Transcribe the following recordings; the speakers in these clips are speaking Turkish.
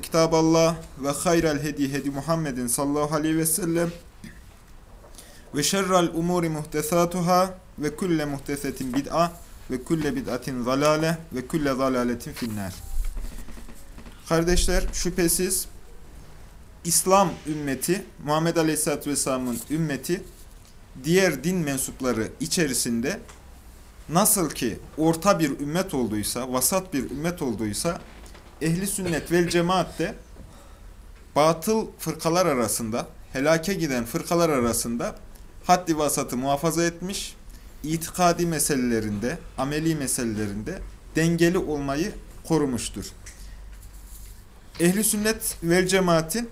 kitaballah ve hayral hedi hedi Muhammedin sallallahu aleyhi ve sellem ve şerrel umuri muhtesatuhâ ve kulle muhtesetin bid'a ve kulle bid'atin zalale ve kulle zalaletin finnâr. Kardeşler şüphesiz İslam ümmeti, Muhammed Aleyhisselatü Vesselam'ın ümmeti diğer din mensupları içerisinde nasıl ki orta bir ümmet olduysa, vasat bir ümmet olduysa ehli sünnet vel cemaat de batıl fırkalar arasında, helake giden fırkalar arasında haddi vasatı muhafaza etmiş, itikadi meselelerinde, ameli meselelerinde dengeli olmayı korumuştur. Ehli sünnet vel cemaatin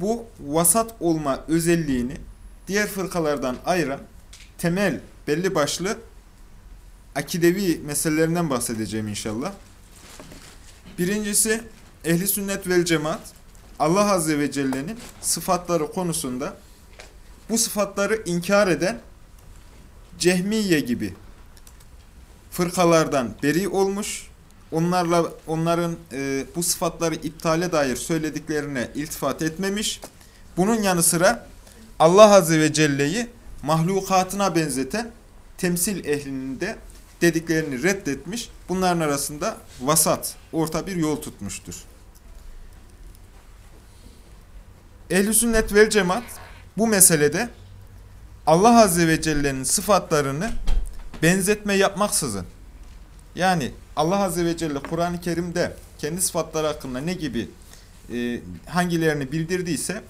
bu vasat olma özelliğini diğer fırkalardan ayıran temel belli başlı akidevi meselelerinden bahsedeceğim inşallah. Birincisi ehli sünnet vel cemaat Allah Azze ve Celle'nin sıfatları konusunda bu sıfatları inkar eden cehmiye gibi fırkalardan beri olmuş, onlarla onların e, bu sıfatları iptale dair söylediklerine iltifat etmemiş. Bunun yanı sıra Allah Azze ve Celle'yi mahlukatına benzeten temsil ehlinin de dediklerini reddetmiş. Bunların arasında vasat, orta bir yol tutmuştur. Ehl-i sünnet vel cemaat bu meselede Allah Azze ve Celle'nin sıfatlarını benzetme yapmaksızın yani Allah Azze ve Celle Kur'an-ı Kerim'de kendi sıfatları hakkında ne gibi e, hangilerini bildirdiyse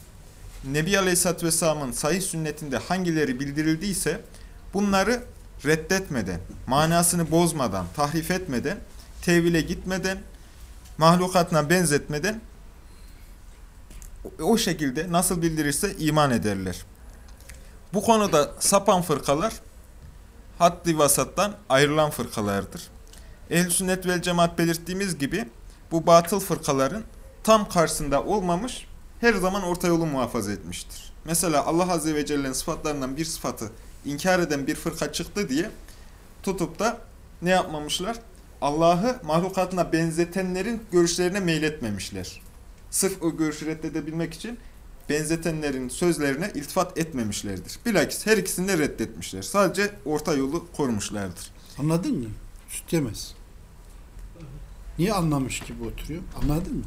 Nebi Aleyhisselatü Vesselam'ın sahih sünnetinde hangileri bildirildiyse bunları reddetmeden, manasını bozmadan, tahrif etmeden, tevhile gitmeden, mahlukatına benzetmeden o şekilde nasıl bildirirse iman ederler. Bu konuda sapan fırkalar haddi vasattan ayrılan fırkalardır. Ehl-i sünnet vel cemaat belirttiğimiz gibi bu batıl fırkaların tam karşısında olmamış, her zaman orta yolu muhafaza etmiştir. Mesela Allah Azze ve Celle'nin sıfatlarından bir sıfatı inkar eden bir fırka çıktı diye tutup da ne yapmamışlar? Allah'ı mahlukatına benzetenlerin görüşlerine meyletmemişler. Sırf o görüşü reddedebilmek için benzetenlerin sözlerine iltifat etmemişlerdir. Bilakis her ikisini de reddetmişler. Sadece orta yolu korumuşlardır. Anladın mı? Süt yemez. Niye anlamış gibi oturuyor? Anladın mı?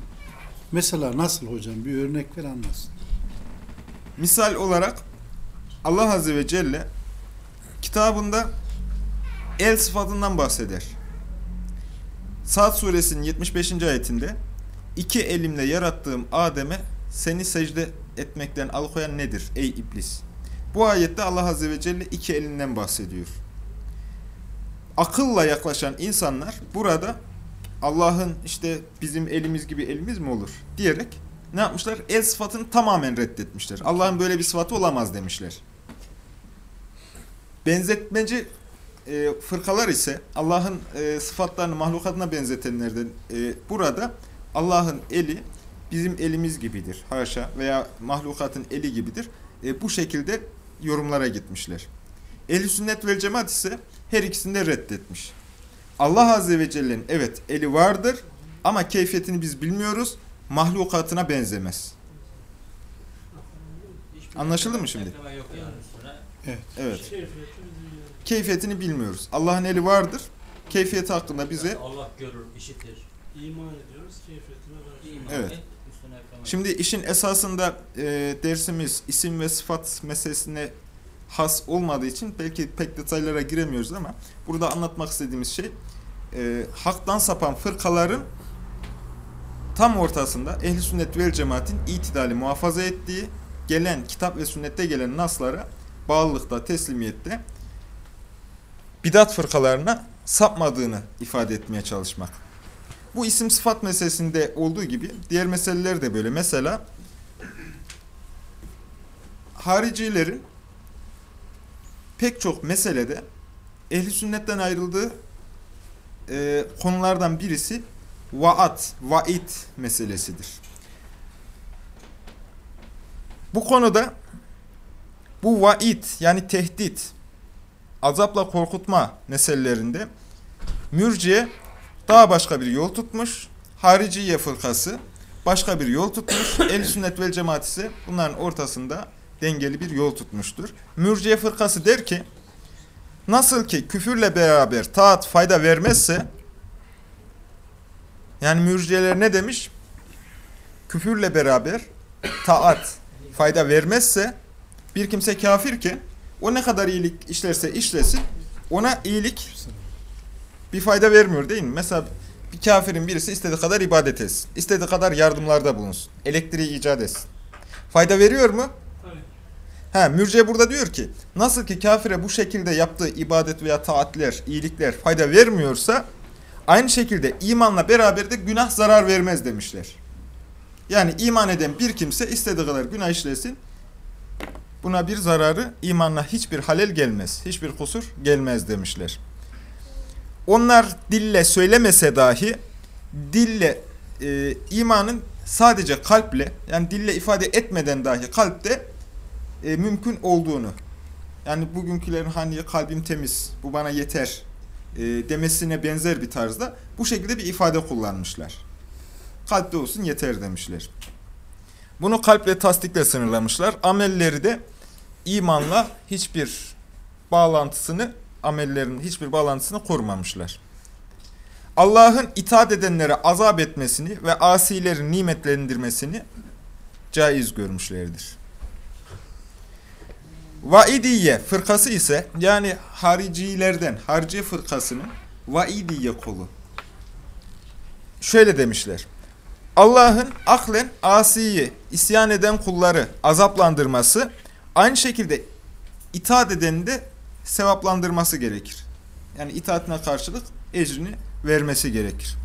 Mesela nasıl hocam? Bir örnek ver anlasın. Misal olarak Allah Azze ve Celle kitabında el sıfatından bahseder. Saat suresinin 75. ayetinde iki elimle yarattığım Adem'e seni secde etmekten alıkoyan nedir ey iblis? Bu ayette Allah Azze ve Celle iki elinden bahsediyor. Akılla yaklaşan insanlar burada Allah'ın işte bizim elimiz gibi elimiz mi olur diyerek ne yapmışlar? El sıfatını tamamen reddetmişler. Allah'ın böyle bir sıfatı olamaz demişler. Benzetmeci e, fırkalar ise Allah'ın e, sıfatlarını mahlukatına benzetenlerden e, burada Allah'ın eli bizim elimiz gibidir. Haşa veya mahlukatın eli gibidir. E, bu şekilde yorumlara gitmişler. Ehl-i sünnet vel cemaat ise her ikisini de reddetmiş. Allah Azze ve Celle'nin evet eli vardır ama keyfiyetini biz bilmiyoruz. Mahlukatına benzemez. Anlaşıldı mı şimdi? Evet. Evet. Keyfiyetini bilmiyoruz. Allah'ın eli vardır. Keyfiyeti hakkında bize Allah görür, işitir. İman ediyoruz, keyfiyetine var. İman Evet. et. Şimdi işin esasında e, dersimiz isim ve sıfat meselesine has olmadığı için belki pek detaylara giremiyoruz ama burada anlatmak istediğimiz şey e, haktan sapan fırkaların tam ortasında ehli sünnet vel cemaatin itidali muhafaza ettiği gelen kitap ve sünnette gelen naslara bağlılıkta, teslimiyette bidat fırkalarına sapmadığını ifade etmeye çalışmak. Bu isim sıfat meselesinde olduğu gibi diğer meseleler de böyle. Mesela haricilerin pek çok meselede ehli sünnetten ayrıldığı e, konulardan birisi vaat, vaid meselesidir. Bu konuda bu vaid yani tehdit, azapla korkutma meselelerinde mürciye daha başka bir yol tutmuş, hariciye fırkası başka bir yol tutmuş, el sünnet vel cemaat ise bunların ortasında dengeli bir yol tutmuştur. Mürciye fırkası der ki, nasıl ki küfürle beraber taat fayda vermezse, yani mürciyeler ne demiş? Küfürle beraber taat fayda vermezse, bir kimse kafir ki, o ne kadar iyilik işlerse işlesin, ona iyilik bir fayda vermiyor değil mi? Mesela bir kafirin birisi istediği kadar ibadet etsin, istediği kadar yardımlarda bulunsun, elektriği icat etsin. Fayda veriyor mu? Tabii. Ha, mürciye burada diyor ki, nasıl ki kafire bu şekilde yaptığı ibadet veya taatler, iyilikler fayda vermiyorsa, aynı şekilde imanla beraber de günah zarar vermez demişler. Yani iman eden bir kimse istediği kadar günah işlesin, buna bir zararı imanla hiçbir halel gelmez, hiçbir kusur gelmez demişler. Onlar dille söylemese dahi, dille e, imanın sadece kalple, yani dille ifade etmeden dahi kalpte e, mümkün olduğunu, yani bugünkülerin hani kalbim temiz, bu bana yeter e, demesine benzer bir tarzda bu şekilde bir ifade kullanmışlar. Kalpte olsun yeter demişler. Bunu kalple tasdikle sınırlamışlar. Amelleri de imanla hiçbir bağlantısını, amellerin hiçbir bağlantısını kurmamışlar. Allah'ın itaat edenlere azap etmesini ve asilerin nimetlendirmesini caiz görmüşlerdir. Vaidiye fırkası ise yani haricilerden, harici fırkasının vaidiye kolu. Şöyle demişler. Allah'ın aklen asiyi, isyan eden kulları azaplandırması, aynı şekilde itaat edeni de sevaplandırması gerekir. Yani itaatine karşılık ecrini vermesi gerekir.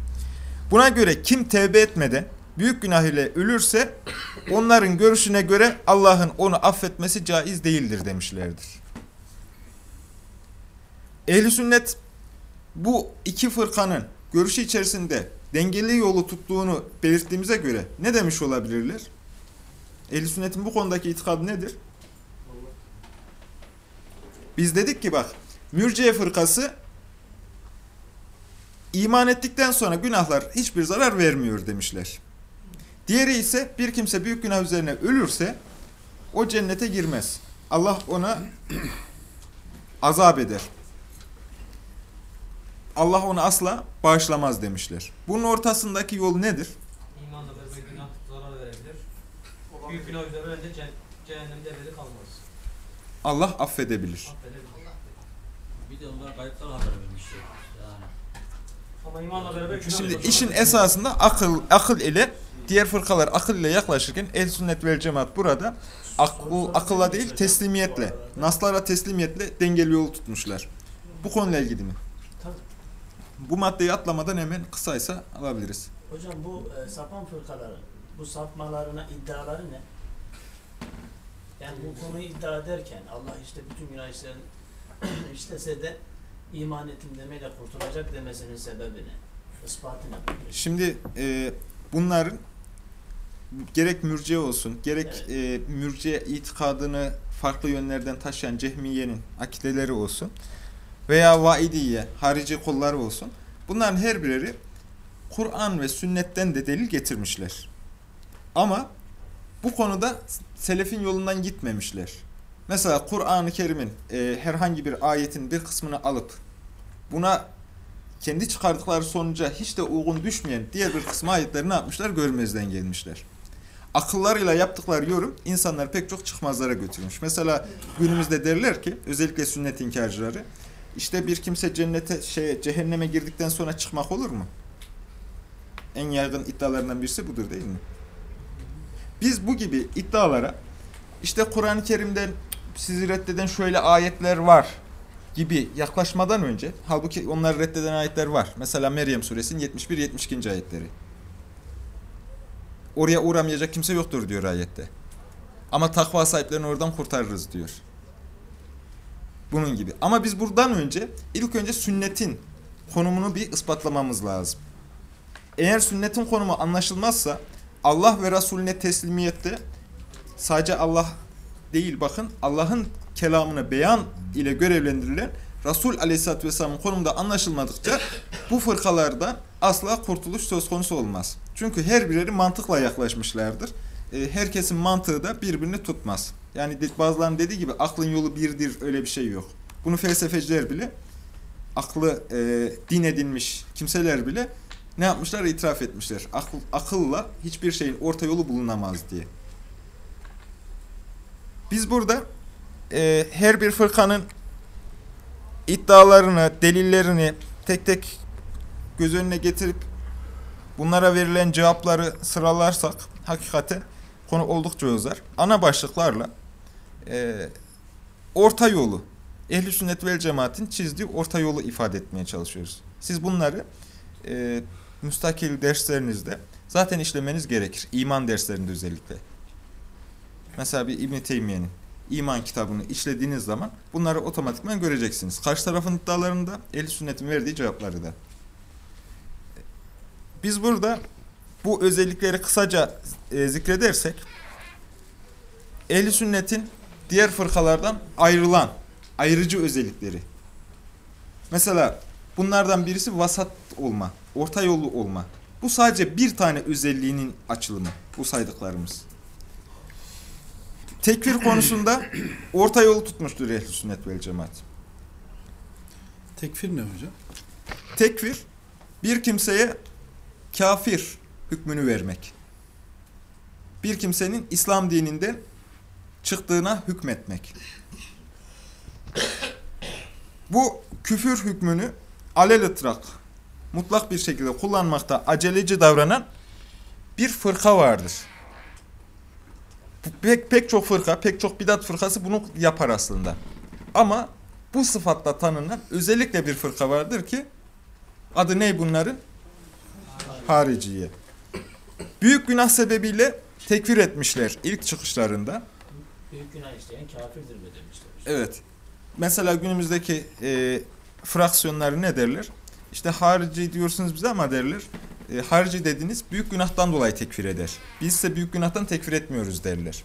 Buna göre kim tevbe etmeden büyük günah ile ölürse onların görüşüne göre Allah'ın onu affetmesi caiz değildir demişlerdir. Ehli sünnet bu iki fırkanın görüşü içerisinde dengeli yolu tuttuğunu belirttiğimize göre ne demiş olabilirler? Ehli sünnetin bu konudaki itikadı nedir? Biz dedik ki bak, mürciye fırkası iman ettikten sonra günahlar hiçbir zarar vermiyor demişler. Diğeri ise bir kimse büyük günah üzerine ölürse o cennete girmez. Allah ona azap eder. Allah onu asla bağışlamaz demişler. Bunun ortasındaki yol nedir? İmanla beraber günah zarar verebilir. Büyük günah üzerine de ce cehennemde ebedi kalmaz. Allah affedebilir. Affedebilir. Bir de onlar kayıptan haber vermişler. Yani Ama imanla beraber günah Şimdi işin esasında akıl akıl ile diğer fırkalar akıl ile yaklaşırken el sünnet vel cemaat burada akıl, akılla değil teslimiyetle, naslara teslimiyetle dengeli yol tutmuşlar. Bu konuyla ilgili mi? Bu maddeyi atlamadan hemen kısaysa alabiliriz. Hocam bu e, sapan fırkaların bu sapmalarına iddiaları ne? Yani bu konuyu iddia ederken Allah işte bütün günah işlerini işlese de iman ettim demeyle kurtulacak demesinin sebebi ne? Ispatı ne? Şimdi e, bunların gerek mürciye olsun, gerek e, mürciye itikadını farklı yönlerden taşıyan cehmiyenin akideleri olsun veya vaidiye, harici kolları olsun. Bunların her birleri Kur'an ve sünnetten de delil getirmişler. Ama bu konuda selefin yolundan gitmemişler. Mesela Kur'an-ı Kerim'in e, herhangi bir ayetin bir kısmını alıp buna kendi çıkardıkları sonuca hiç de uygun düşmeyen diğer bir kısmı ayetleri ne yapmışlar? Görmezden gelmişler. Akıllarıyla yaptıkları yorum insanlar pek çok çıkmazlara götürmüş. Mesela günümüzde derler ki özellikle sünnet inkarcıları işte bir kimse cennete şey cehenneme girdikten sonra çıkmak olur mu? En yaygın iddialarından birisi budur değil mi? Biz bu gibi iddialara işte Kur'an-ı Kerim'den sizi reddeden şöyle ayetler var gibi yaklaşmadan önce halbuki onları reddeden ayetler var. Mesela Meryem suresinin 71-72. ayetleri. Oraya uğramayacak kimse yoktur diyor ayette. Ama takva sahiplerini oradan kurtarırız diyor. Bunun gibi. Ama biz buradan önce ilk önce sünnetin konumunu bir ispatlamamız lazım. Eğer sünnetin konumu anlaşılmazsa Allah ve Resulüne teslimiyette sadece Allah değil bakın Allah'ın kelamını beyan ile görevlendirilen Resul Aleyhisselatü Vesselam'ın konumda anlaşılmadıkça bu fırkalardan asla kurtuluş söz konusu olmaz. Çünkü her birleri mantıkla yaklaşmışlardır. E, herkesin mantığı da birbirini tutmaz. Yani bazılarının dediği gibi aklın yolu birdir öyle bir şey yok. Bunu felsefeciler bile aklı e, din edinmiş kimseler bile ne yapmışlar? İtiraf etmişler. Akıl, akılla hiçbir şeyin orta yolu bulunamaz diye. Biz burada e, her bir fırkanın iddialarını, delillerini tek tek göz önüne getirip bunlara verilen cevapları sıralarsak hakikaten konu oldukça uzar. Ana başlıklarla e, orta yolu, ehli sünnet vel cemaatin çizdiği orta yolu ifade etmeye çalışıyoruz. Siz bunları e, müstakil derslerinizde zaten işlemeniz gerekir. İman derslerinde özellikle. Mesela bir İbn Teymiye'nin iman kitabını işlediğiniz zaman bunları otomatikman göreceksiniz. Karşı tarafın iddialarında ehl sünnetin verdiği cevapları da. Biz burada bu özellikleri kısaca e, zikredersek ehl sünnetin diğer fırkalardan ayrılan ayrıcı özellikleri. Mesela bunlardan birisi vasat olma, orta yolu olma. Bu sadece bir tane özelliğinin açılımı bu saydıklarımız. Tekfir konusunda orta yolu tutmuştur ehl sünnet vel cemaat. Tekfir ne hocam? Tekfir bir kimseye kafir hükmünü vermek. Bir kimsenin İslam dininden çıktığına hükmetmek. Bu küfür hükmünü alel ıtrak, mutlak bir şekilde kullanmakta aceleci davranan bir fırka vardır. Pek, pek çok fırka, pek çok bidat fırkası bunu yapar aslında. Ama bu sıfatla tanınan özellikle bir fırka vardır ki adı ne bunların? Hariciye. Büyük günah sebebiyle tekfir etmişler ilk çıkışlarında. Büyük günah işleyen kafirdir mi demişler. Evet. Mesela günümüzdeki e, fraksiyonları ne derler? İşte harici diyorsunuz bize ama derler. E, harici dediniz büyük günahtan dolayı tekfir eder. Biz ise büyük günahtan tekfir etmiyoruz derler.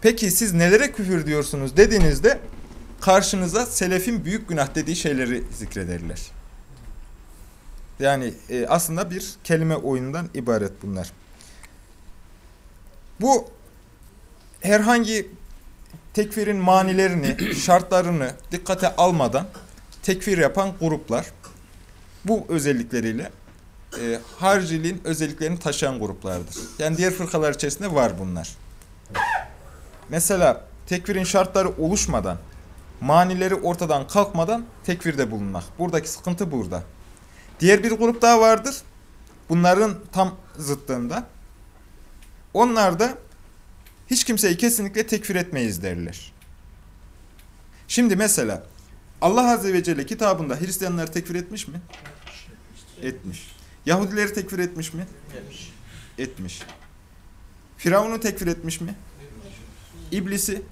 Peki siz nelere küfür diyorsunuz dediğinizde karşınıza selefin büyük günah dediği şeyleri zikrederler. Yani e, aslında bir kelime oyundan ibaret bunlar. Bu herhangi tekfirin manilerini, şartlarını dikkate almadan tekfir yapan gruplar bu özellikleriyle e, hariciliğin özelliklerini taşıyan gruplardır. Yani diğer fırkalar içerisinde var bunlar. Mesela tekfirin şartları oluşmadan, manileri ortadan kalkmadan tekfirde bulunmak. Buradaki sıkıntı burada. Diğer bir grup daha vardır. Bunların tam zıttında. Onlar da hiç kimseyi kesinlikle tekfir etmeyiz derler. Şimdi mesela Allah Azze ve Celle kitabında Hristiyanları tekfir etmiş mi? Etmiş. Yahudileri tekfir etmiş mi? Etmiş. Firavun'u tekfir etmiş mi? İblisi.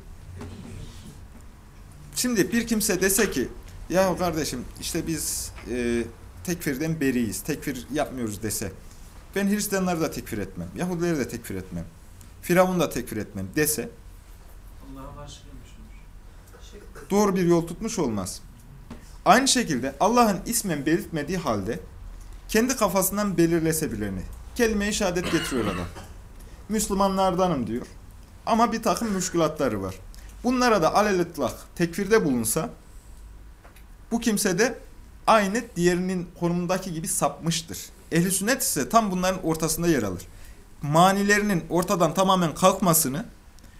Şimdi bir kimse dese ki ya kardeşim işte biz e, tekfirden beriyiz, tekfir yapmıyoruz dese ben Hristiyanları da tekfir etmem, Yahudileri de tekfir etmem, Firavun'u da tekfir etmem dese Allah'a karşı. Doğru bir yol tutmuş olmaz. Aynı şekilde Allah'ın ismen belirtmediği halde kendi kafasından belirlese bileni kelime-i şehadet getiriyor adam. Müslümanlardanım diyor. Ama bir takım müşkülatları var. Bunlara da alelitlak tekfirde bulunsa bu kimse de aynı diğerinin konumundaki gibi sapmıştır. Ehli sünnet ise tam bunların ortasında yer alır. Manilerinin ortadan tamamen kalkmasını,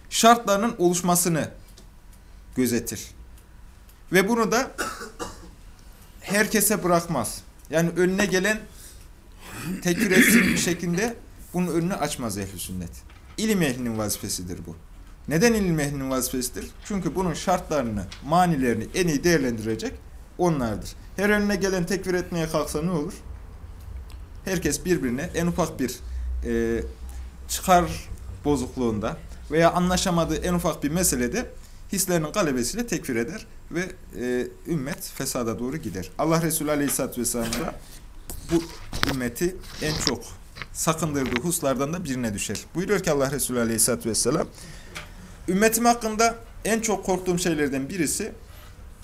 şartlarının oluşmasını gözetir. Ve bunu da herkese bırakmaz. Yani önüne gelen tekfir etsin bir şekilde bunun önünü açmaz ehli sünnet. İlim ehlinin vazifesidir bu. Neden ilim ehlinin vazifesidir? Çünkü bunun şartlarını, manilerini en iyi değerlendirecek onlardır. Her önüne gelen tekfir etmeye kalksa ne olur? Herkes birbirine en ufak bir e, çıkar bozukluğunda veya anlaşamadığı en ufak bir meselede hislerinin galebesiyle tekfir eder ve e, ümmet fesada doğru gider. Allah Resulü Aleyhisselatü Vesselam da bu ümmeti en çok sakındırdığı huslardan da birine düşer. Buyuruyor ki Allah Resulü Aleyhisselatü Vesselam, ümmetim hakkında en çok korktuğum şeylerden birisi,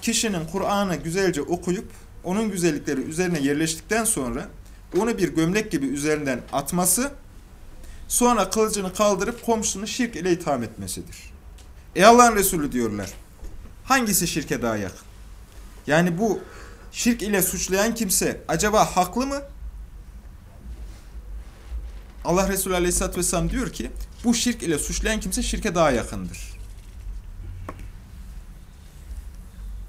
kişinin Kur'an'ı güzelce okuyup, onun güzellikleri üzerine yerleştikten sonra, onu bir gömlek gibi üzerinden atması, sonra kılıcını kaldırıp komşusunu şirk ile itham etmesidir. Ey Allah'ın Resulü diyorlar, hangisi şirke daha yakın? Yani bu şirk ile suçlayan kimse acaba haklı mı? Allah Resulü Aleyhisselatü Vesselam diyor ki bu şirk ile suçlayan kimse şirke daha yakındır.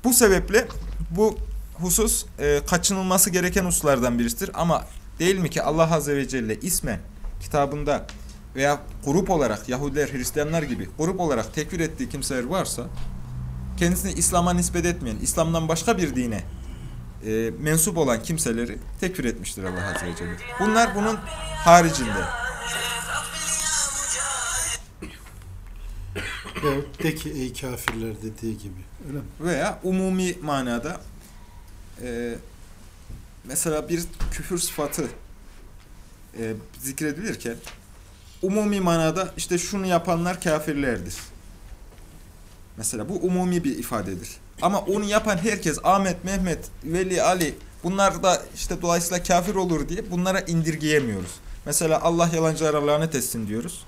Bu sebeple bu husus e, kaçınılması gereken hususlardan birisidir. Ama değil mi ki Allah Azze ve Celle ismen kitabında veya grup olarak Yahudiler, Hristiyanlar gibi grup olarak tekfir ettiği kimseler varsa kendisini İslam'a nispet etmeyen, İslam'dan başka bir dine e, mensup olan kimseleri tekfir etmiştir Allah Azze ve Celle. Bunlar bunun haricinde. Veyahut de ki ey kafirler dediği gibi. Öyle mi? veya umumi manada e, mesela bir küfür sıfatı e, zikredilirken umumi manada işte şunu yapanlar kafirlerdir. Mesela bu umumi bir ifadedir. Ama onu yapan herkes Ahmet, Mehmet, Veli, Ali bunlar da işte dolayısıyla kafir olur diye bunlara indirgeyemiyoruz. Mesela Allah yalancılara lanet etsin diyoruz.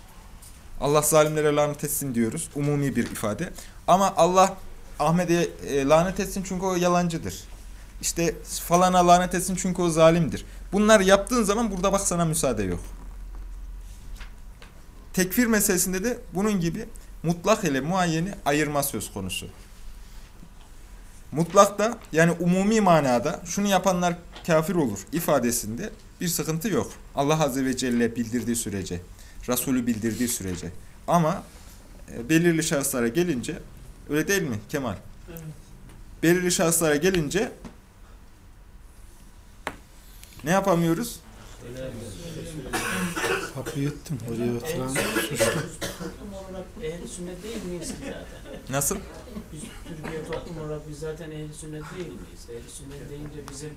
Allah zalimlere lanet etsin diyoruz. Umumi bir ifade. Ama Allah Ahmet'e e, lanet etsin çünkü o yalancıdır. İşte falana lanet etsin çünkü o zalimdir. Bunları yaptığın zaman burada bak sana müsaade yok. Tekfir meselesinde de bunun gibi mutlak ile muayyeni ayırma söz konusu. Mutlakta yani umumi manada şunu yapanlar kafir olur ifadesinde bir sıkıntı yok. Allah Azze ve Celle bildirdiği sürece, Resulü bildirdiği sürece. Ama e, belirli şahıslara gelince öyle değil mi Kemal? Evet. Belirli şahıslara gelince ne yapamıyoruz? Kapı yuttum. Oraya oturan olarak ehli sünnet değil miyiz ki zaten? Nasıl? Biz Türkiye toplum olarak biz zaten ehli sünnet değil miyiz? Ehli sünnet deyince bizim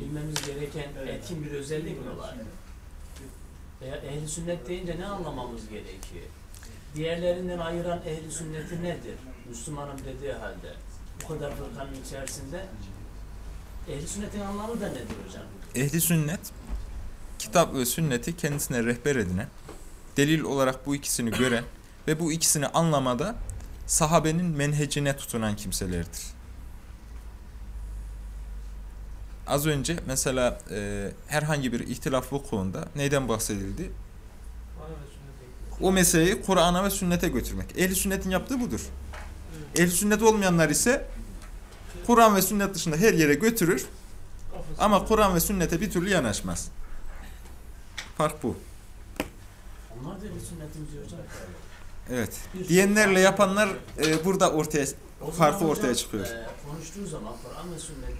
bilmemiz gereken etkin bir özellik mi var? Veya ehli sünnet deyince ne anlamamız gerekiyor? Diğerlerinden ayıran ehli sünneti nedir? Müslümanım dediği halde bu kadar fırkanın içerisinde ehli sünnetin anlamı da nedir hocam? Ehli sünnet kitap ve sünneti kendisine rehber edinen, delil olarak bu ikisini gören ve bu ikisini anlamada sahabenin menhecine tutunan kimselerdir. Az önce mesela e, herhangi bir ihtilaf vukuunda neyden bahsedildi? O meseleyi Kur'an'a ve sünnete götürmek. Ehli sünnetin yaptığı budur. Ehli sünnet olmayanlar ise Kur'an ve sünnet dışında her yere götürür ama Kur'an ve sünnete bir türlü yanaşmaz. Fark bu. Onlar da sünnetimiz diyor hocam. Evet. Bir- Diyenlerle yapanlar e, burada ortaya O farkı hocam, ortaya çıkıyor. e, konuştuğu zaman Kur'an ve sünnet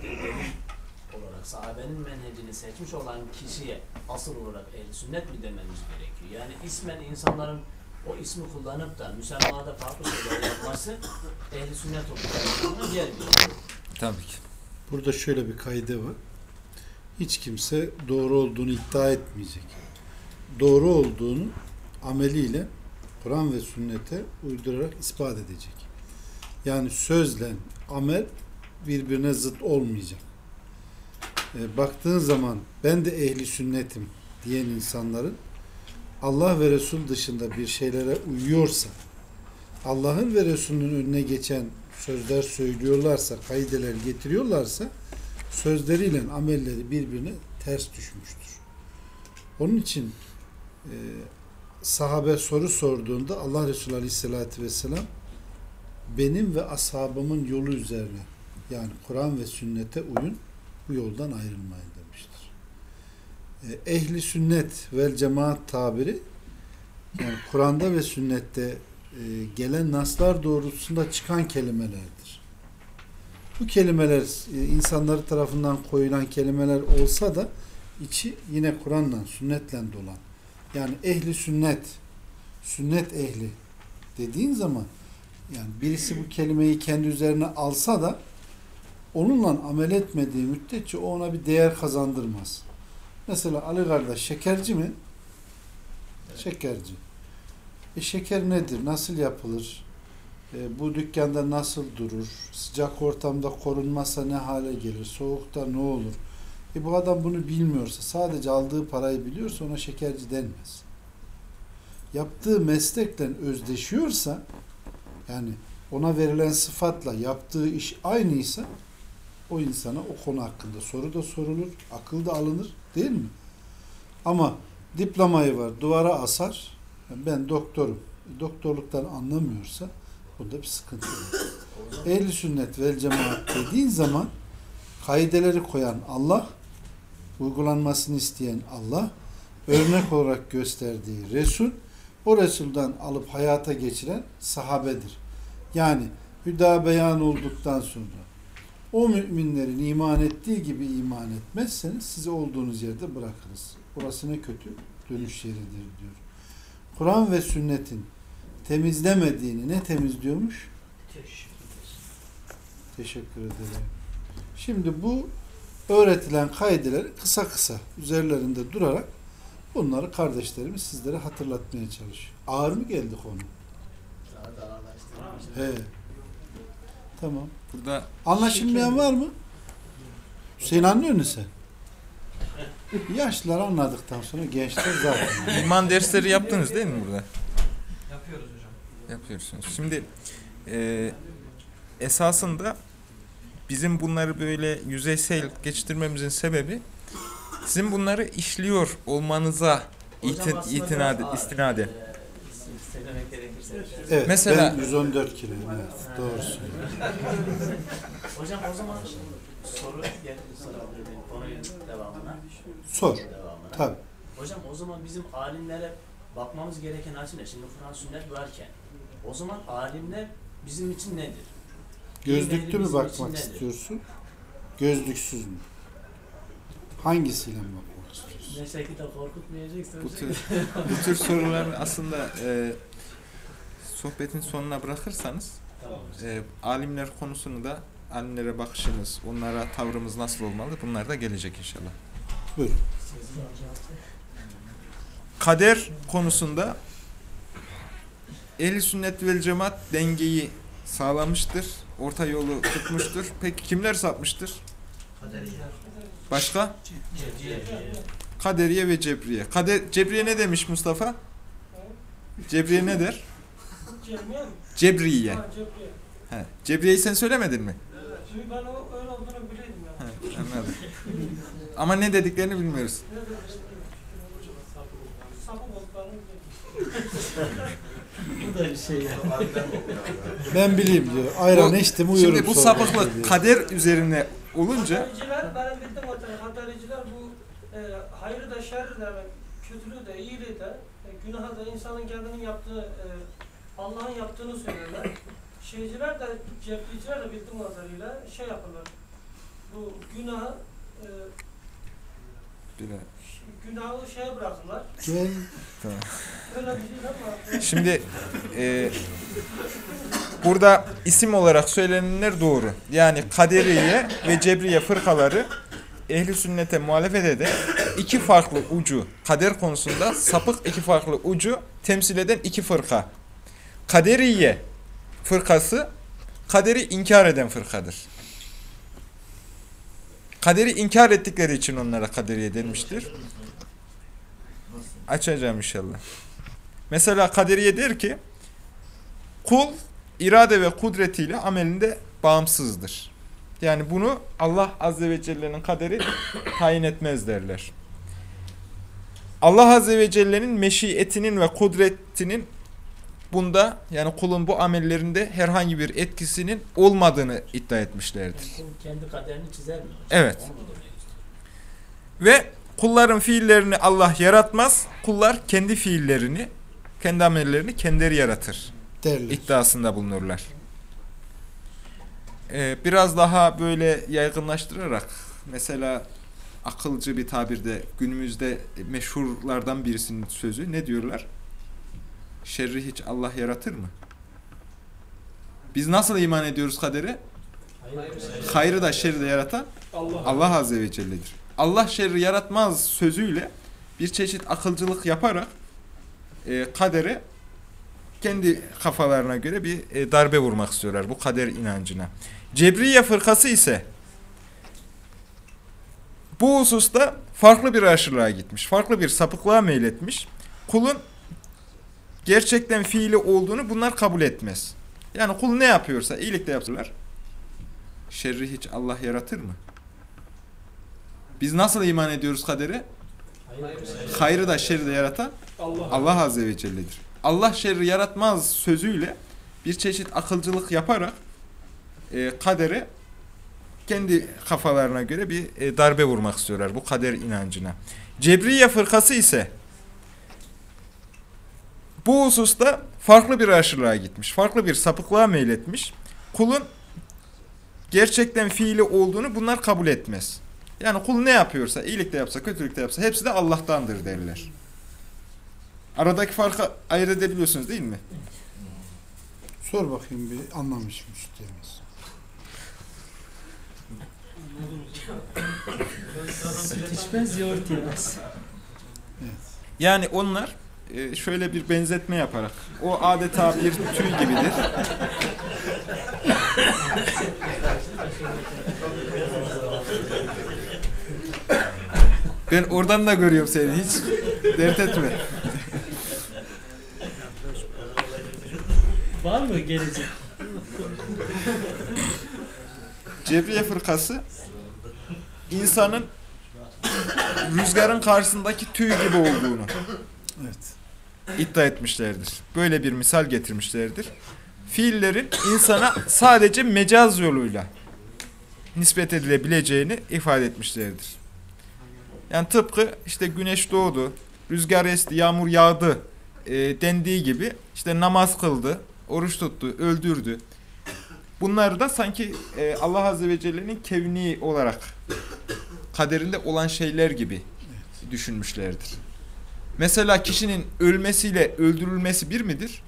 olarak sahabenin menhecini seçmiş olan kişiye asıl olarak ehl sünnet mi dememiz gerekiyor? Yani ismen insanların o ismi kullanıp da Müslümanlarda farklı şeyler yapması ehl sünnet olduğuna gelmiyor. Tabii ki. Burada şöyle bir kaide var. Hiç kimse doğru olduğunu iddia etmeyecek. Doğru olduğunu ameliyle Kur'an ve sünnete uydurarak ispat edecek. Yani sözle amel birbirine zıt olmayacak. E, baktığın zaman ben de ehli sünnetim diyen insanların Allah ve Resul dışında bir şeylere uyuyorsa Allah'ın ve Resulünün önüne geçen sözler söylüyorlarsa, kaideler getiriyorlarsa sözleriyle amelleri birbirine ters düşmüştür. Onun için e, sahabe soru sorduğunda Allah Resulü Aleyhisselatü Vesselam benim ve ashabımın yolu üzerine yani Kur'an ve sünnete uyun bu yoldan ayrılmayın demiştir. E, ehli sünnet vel cemaat tabiri yani Kur'an'da ve sünnette e, gelen naslar doğrultusunda çıkan kelimelerdir. Bu kelimeler e, insanları tarafından koyulan kelimeler olsa da içi yine Kur'an'la, sünnetle dolan. Yani ehli sünnet, sünnet ehli dediğin zaman yani birisi bu kelimeyi kendi üzerine alsa da onunla amel etmediği müddetçe o ona bir değer kazandırmaz. Mesela Ali kardeş şekerci mi? Şekerci. E şeker nedir? Nasıl yapılır? E, bu dükkanda nasıl durur? Sıcak ortamda korunmazsa ne hale gelir? Soğukta ne olur? E bu adam bunu bilmiyorsa, sadece aldığı parayı biliyorsa ona şekerci denmez. Yaptığı meslekle özdeşiyorsa, yani ona verilen sıfatla yaptığı iş aynıysa, o insana o konu hakkında soru da sorulur, akıl da alınır, değil mi? Ama diplomayı var, duvara asar, yani ben doktorum, doktorluktan anlamıyorsa, burada bir sıkıntı var. Ehl-i sünnet vel cemaat dediğin zaman kaideleri koyan Allah, uygulanmasını isteyen Allah, örnek olarak gösterdiği Resul, o Resul'dan alıp hayata geçiren sahabedir. Yani hüda beyan olduktan sonra o müminlerin iman ettiği gibi iman etmezseniz sizi olduğunuz yerde bırakırız. Burası ne kötü dönüş yeridir diyor. Kur'an ve sünnetin temizlemediğini ne temizliyormuş? Teşekkür ederim. Şimdi bu öğretilen kaideleri kısa kısa üzerlerinde durarak bunları kardeşlerimiz sizlere hatırlatmaya çalışıyor. Ağır mı geldi konu? He. Tamam. Burada Anlaşılmayan var mı? Hüseyin anlıyor musun sen? Yaşlılar anladıktan sonra gençler zaten. iman dersleri yaptınız değil mi burada? Yapıyoruz hocam. Yapıyorsunuz. Şimdi e, esasında bizim bunları böyle yüzeysel geçiştirmemizin sebebi sizin bunları işliyor olmanıza itin, aslında itinad, biraz ağır. istinade. Evet, Mesela- ben 114 kiloyum. Evet, doğru. Hocam o zaman soru geldi sorabilir miyim? Konunun devamına. Sor. Devamına. Tabii. Hocam o zaman bizim alimlere bakmamız gereken açı ne? Şimdi Kur'an sünnet varken o zaman alimler bizim için nedir? Gözlüklü mü bakmak istiyorsun? Gözlüksüz mü? Hangisiyle bakmak istiyorsun? Mesleki de korkutmayacaksın. Bu tür, bu tür soruları aslında e, sohbetin sonuna bırakırsanız Tamam. e, alimler konusunu da alimlere bakışınız, onlara tavrımız nasıl olmalı bunlar da gelecek inşallah. Buyurun. Kader konusunda ehl sünnet vel cemaat dengeyi sağlamıştır. Orta yolu tutmuştur. Peki kimler sapmıştır? Başka? Kaderiye ve Cebriye. Kader, Cebriye ne demiş Mustafa? Cebriye ne der? Cebriye. He. Cebriye'yi sen söylemedin mi? Çünkü ben öyle olduğunu biliyordum ya. Anladım. Ama ne dediklerini bilmiyoruz. Da bir şey ya. Ben bileyim diyor. Ayran Bu- içtim uyuyorum Şimdi bu diyor. kader üzerine olunca Hatariciler, benim bildiğim o hatariciler bu e, hayrı da şerri de, kötülüğü de, iyiliği de, e, günahı da insanın kendinin yaptığı, e, Allah'ın yaptığını söylerler. Şeyciler de, cebriciler de bildiğim kadarıyla şey yapırlar. Bu günahı, e, Bile- günahı şeye bırakırlar. Gel. Şey Şimdi e, burada isim olarak söylenenler doğru. Yani Kaderiye ve Cebriye fırkaları ehli sünnete muhalefet eden iki farklı ucu kader konusunda sapık iki farklı ucu temsil eden iki fırka. Kaderiye fırkası kaderi inkar eden fırkadır. Kaderi inkar ettikleri için onlara kaderiye denmiştir. Açacağım inşallah. Mesela Kaderiye der ki kul irade ve kudretiyle amelinde bağımsızdır. Yani bunu Allah Azze ve Celle'nin kaderi tayin etmez derler. Allah Azze ve Celle'nin meşiyetinin ve kudretinin bunda yani kulun bu amellerinde herhangi bir etkisinin olmadığını iddia etmişlerdir. Kendi kaderini çizer mi? Evet. Ve kulların fiillerini Allah yaratmaz. Kullar kendi fiillerini, kendi amellerini kendileri yaratır. Derler. iddiasında bulunurlar. Ee, biraz daha böyle yaygınlaştırarak mesela akılcı bir tabirde günümüzde meşhurlardan birisinin sözü ne diyorlar? şerri hiç Allah yaratır mı? Biz nasıl iman ediyoruz kadere? Hayrı da şerri de yaratan Allah Azze ve Celle'dir. Allah şerri yaratmaz sözüyle bir çeşit akılcılık yaparak e, kadere kendi kafalarına göre bir e, darbe vurmak istiyorlar bu kader inancına. Cebriye fırkası ise bu hususta farklı bir aşırılığa gitmiş. Farklı bir sapıklığa meyletmiş. Kulun gerçekten fiili olduğunu bunlar kabul etmez. Yani kul ne yapıyorsa iyilik de yapsınlar. Şerri hiç Allah yaratır mı? Biz nasıl iman ediyoruz kadere? Hayrı da şerri de yaratan Allah Azze ve Celle'dir. Allah şerri yaratmaz sözüyle bir çeşit akılcılık yaparak e, kadere kendi kafalarına göre bir e, darbe vurmak istiyorlar bu kader inancına. Cebriye fırkası ise bu hususta farklı bir aşırılığa gitmiş. Farklı bir sapıklığa meyletmiş. Kulun gerçekten fiili olduğunu bunlar kabul etmez. Yani kul ne yapıyorsa, iyilik de yapsa, kötülük de yapsa hepsi de Allah'tandır derler. Aradaki farkı ayırt edebiliyorsunuz değil mi? Sor bakayım bir anlamış müşterimiz. Yetişmez yoğurt yemez. Yani onlar e, şöyle bir benzetme yaparak o adeta bir tüy gibidir. Ben oradan da görüyorum seni hiç dert etme. Var mı gelecek? Cebriye fırkası insanın rüzgarın karşısındaki tüy gibi olduğunu Evet. iddia etmişlerdir. Böyle bir misal getirmişlerdir. Fiillerin insana sadece mecaz yoluyla nispet edilebileceğini ifade etmişlerdir. Yani tıpkı işte güneş doğdu, rüzgar esti, yağmur yağdı e, dendiği gibi işte namaz kıldı, oruç tuttu, öldürdü. Bunları da sanki e, Allah Azze ve Celle'nin kevni olarak kaderinde olan şeyler gibi düşünmüşlerdir. Mesela kişinin ölmesiyle öldürülmesi bir midir?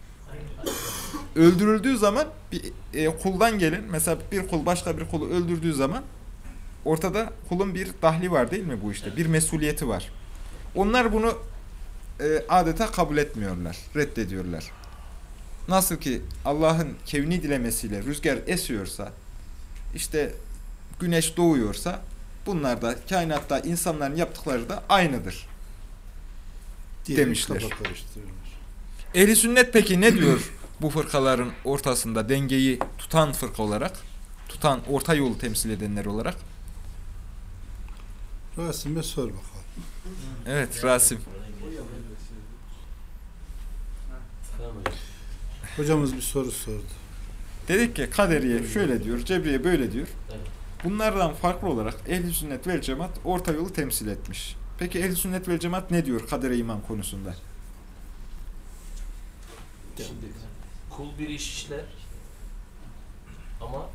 Öldürüldüğü zaman bir e, kuldan gelen mesela bir kul başka bir kulu öldürdüğü zaman ortada kulun bir dahli var değil mi bu işte? Bir mesuliyeti var. Onlar bunu e, adeta kabul etmiyorlar, reddediyorlar. Nasıl ki Allah'ın kevni dilemesiyle rüzgar esiyorsa, işte güneş doğuyorsa, bunlar da kainatta insanların yaptıkları da aynıdır. Diyelim Demişler. Ehli sünnet peki ne diyor bu fırkaların ortasında dengeyi tutan fırka olarak, tutan orta yolu temsil edenler olarak? Rasim'e sor bakalım. Evet Rasim. Hocamız bir soru sordu. Dedik ki kaderiye şöyle diyor, cebriye böyle diyor. Evet. Bunlardan farklı olarak ehli sünnet vel cemaat orta yolu temsil etmiş. Peki ehli sünnet vel cemaat ne diyor kadere iman konusunda? Şimdi kul bir iş işler ama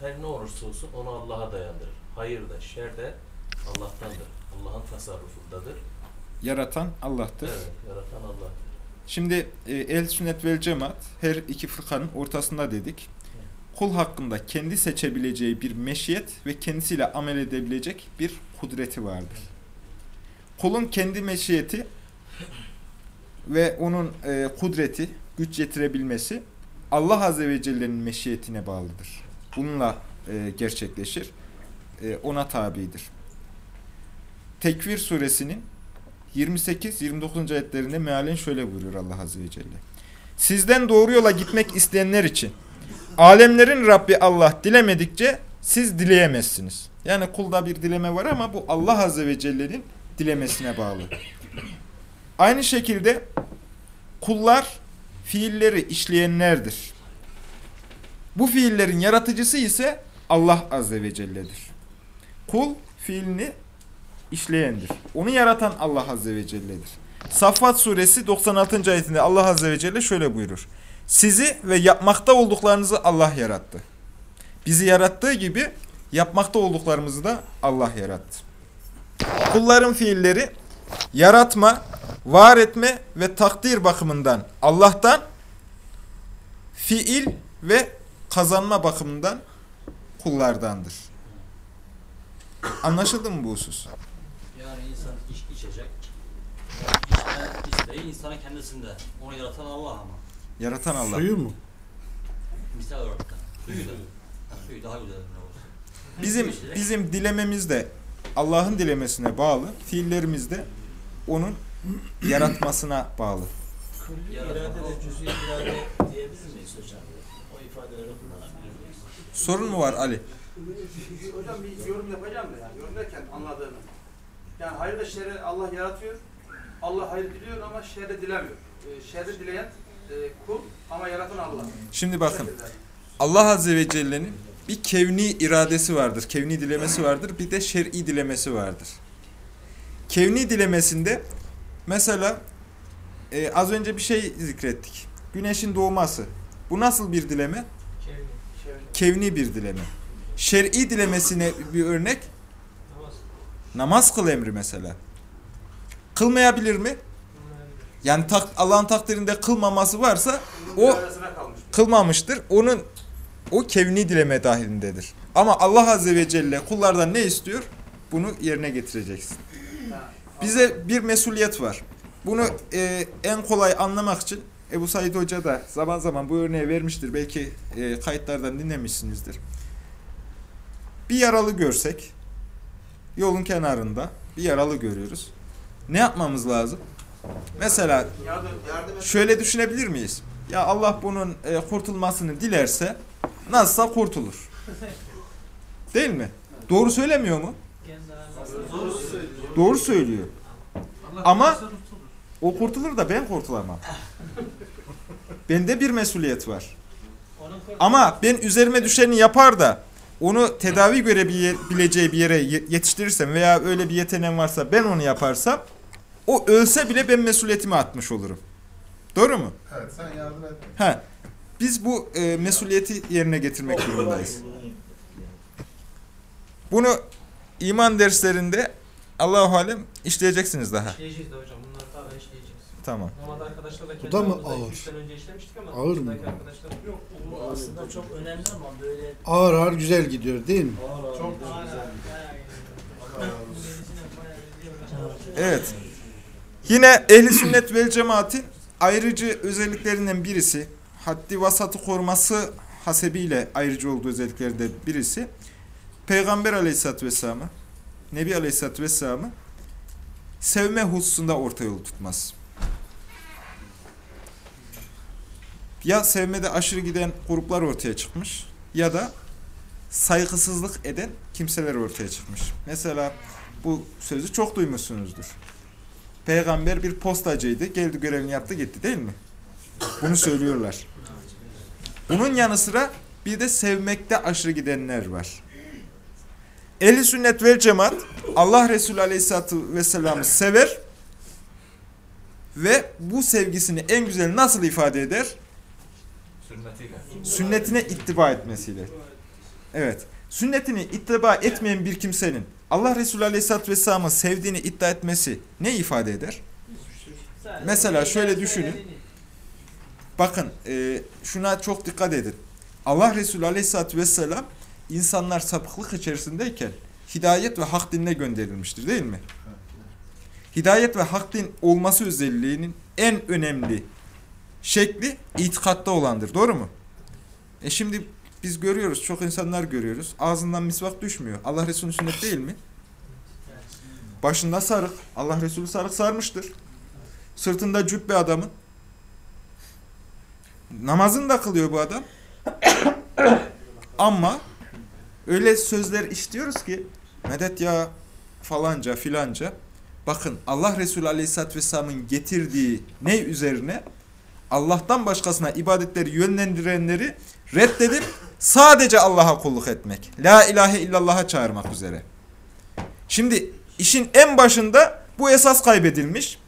her ne olursa olsun onu Allah'a dayandırır. Hayır da şer de Allah'tandır. Allah'ın tasarrufundadır. Yaratan Allah'tır. Evet, yaratan Allah. Şimdi e, ehl sünnet vel cemaat her iki fırkanın ortasında dedik. Kul hakkında kendi seçebileceği bir meşiyet ve kendisiyle amel edebilecek bir kudreti vardır. Kulun kendi meşiyeti ve onun e, kudreti, güç yetirebilmesi Allah Azze ve Celle'nin meşiyetine bağlıdır. Bununla e, gerçekleşir. E, ona tabidir. Tekvir suresinin 28-29. ayetlerinde mealen şöyle buyuruyor Allah Azze ve Celle. Sizden doğru yola gitmek isteyenler için alemlerin Rabbi Allah dilemedikçe siz dileyemezsiniz. Yani kulda bir dileme var ama bu Allah Azze ve Celle'nin dilemesine bağlı. Aynı şekilde kullar fiilleri işleyenlerdir. Bu fiillerin yaratıcısı ise Allah Azze ve Celle'dir. Kul fiilini işleyendir. Onu yaratan Allah Azze ve Celle'dir. Saffat suresi 96. ayetinde Allah Azze ve Celle şöyle buyurur. Sizi ve yapmakta olduklarınızı Allah yarattı. Bizi yarattığı gibi yapmakta olduklarımızı da Allah yarattı. Kulların fiilleri yaratma, var etme ve takdir bakımından Allah'tan, fiil ve kazanma bakımından kullardandır. Anlaşıldı mı bu husus? Yani insan içki içecek. İsteği insanın kendisinde. Onu yaratan Allah ama. Yaratan Allah. Suyu mu? Misal olarak da. Suyu da. Ha, suyu daha güzel ne olsun. Bizim bizim dilememiz de Allah'ın dilemesine bağlı, fiillerimiz de onun yaratmasına bağlı. Külli irade de cüz'i irade diyebilir miyiz hocam? O ifadeleri kullanabilir miyiz? Sorun mu var Ali? Hocam bir yorum yapacağım da yani yorum derken anladığını. Yani hayır da şerri Allah yaratıyor. Allah hayır diliyor ama şerri dilemiyor. Ee, şerri dileyen e, kul ama yaratan Allah. Şimdi bakın. Allah Azze ve Celle'nin bir kevni iradesi vardır, kevni dilemesi vardır, bir de şer'i dilemesi vardır. Kevni dilemesinde mesela e, az önce bir şey zikrettik. Güneşin doğması. Bu nasıl bir dileme? Kevni, Kevni bir dileme. Şer'i dilemesine bir örnek namaz, namaz kıl emri mesela. Kılmayabilir mi? Yani tak, Allah'ın takdirinde kılmaması varsa o kılmamıştır. Onun o kevni dileme dahilindedir. Ama Allah Azze ve Celle kullardan ne istiyor? Bunu yerine getireceksin. Bize bir mesuliyet var. Bunu e, en kolay anlamak için Ebu Said Hoca da zaman zaman bu örneği vermiştir. Belki e, kayıtlardan dinlemişsinizdir. Bir yaralı görsek, yolun kenarında bir yaralı görüyoruz. Ne yapmamız lazım? Mesela. Şöyle düşünebilir miyiz? Ya Allah bunun e, kurtulmasını dilerse nasılsa kurtulur. Değil mi? Doğru söylemiyor mu? Doğru söylüyor. Ama o kurtulur da ben kurtulamam. Bende bir mesuliyet var. Ama ben üzerime düşeni yapar da onu tedavi görebileceği bir yere ye- yetiştirirsem veya öyle bir yeteneğim varsa ben onu yaparsam o ölse bile ben mesuliyetimi atmış olurum. Doğru mu? Evet sen yardım et. Ha, biz bu e, mesuliyeti yerine getirmek durumundayız. Bunu iman derslerinde Allahu alem işleyeceksiniz daha. işleyeceğiz de hocam. Tamam. Normalde arkadaşlar da da mı ağır? önce işlemiştik ama Ağır mı? yok. Bu aslında çok önemli ama böyle Ağır ağır güzel gidiyor değil mi? Çok Evet. Yine ehli sünnet vel cemaatin ayrıcı özelliklerinden birisi, haddi vasatı koruması hasebiyle ayrıcı olduğu özelliklerinden birisi, Peygamber aleyhissalatü vesselam'ı, Nebi aleyhissalatü vesselam'ı sevme hususunda orta yol tutmaz. Ya sevmede aşırı giden gruplar ortaya çıkmış ya da saygısızlık eden kimseler ortaya çıkmış. Mesela bu sözü çok duymuşsunuzdur. Peygamber bir postacıydı. Geldi görevini yaptı gitti değil mi? Bunu söylüyorlar. Bunun yanı sıra bir de sevmekte aşırı gidenler var. Ehli sünnet vel cemaat Allah Resulü Aleyhisselatü Vesselam'ı sever ve bu sevgisini en güzel nasıl ifade eder? Sünnetine ittiba etmesiyle. Evet. Sünnetini ittiba etmeyen bir kimsenin Allah Resulü Aleyhisselatü Vesselam'ı sevdiğini iddia etmesi ne ifade eder? Mesela şöyle düşünün. Bakın e, şuna çok dikkat edin. Allah Resulü Aleyhisselatü Vesselam insanlar sapıklık içerisindeyken hidayet ve hak dinine gönderilmiştir değil mi? Hidayet ve hak din olması özelliğinin en önemli şekli itikatta olandır. Doğru mu? E şimdi biz görüyoruz, çok insanlar görüyoruz. Ağzından misvak düşmüyor. Allah Resulü sünnet değil mi? Başında sarık. Allah Resulü sarık sarmıştır. Sırtında cübbe adamın. Namazını da kılıyor bu adam. Ama öyle sözler işliyoruz ki medet ya falanca filanca. Bakın Allah Resulü Aleyhisselatü Vesselam'ın getirdiği ne üzerine Allah'tan başkasına ibadetleri yönlendirenleri reddedip sadece Allah'a kulluk etmek. La ilahe illallah'a çağırmak üzere. Şimdi işin en başında bu esas kaybedilmiş.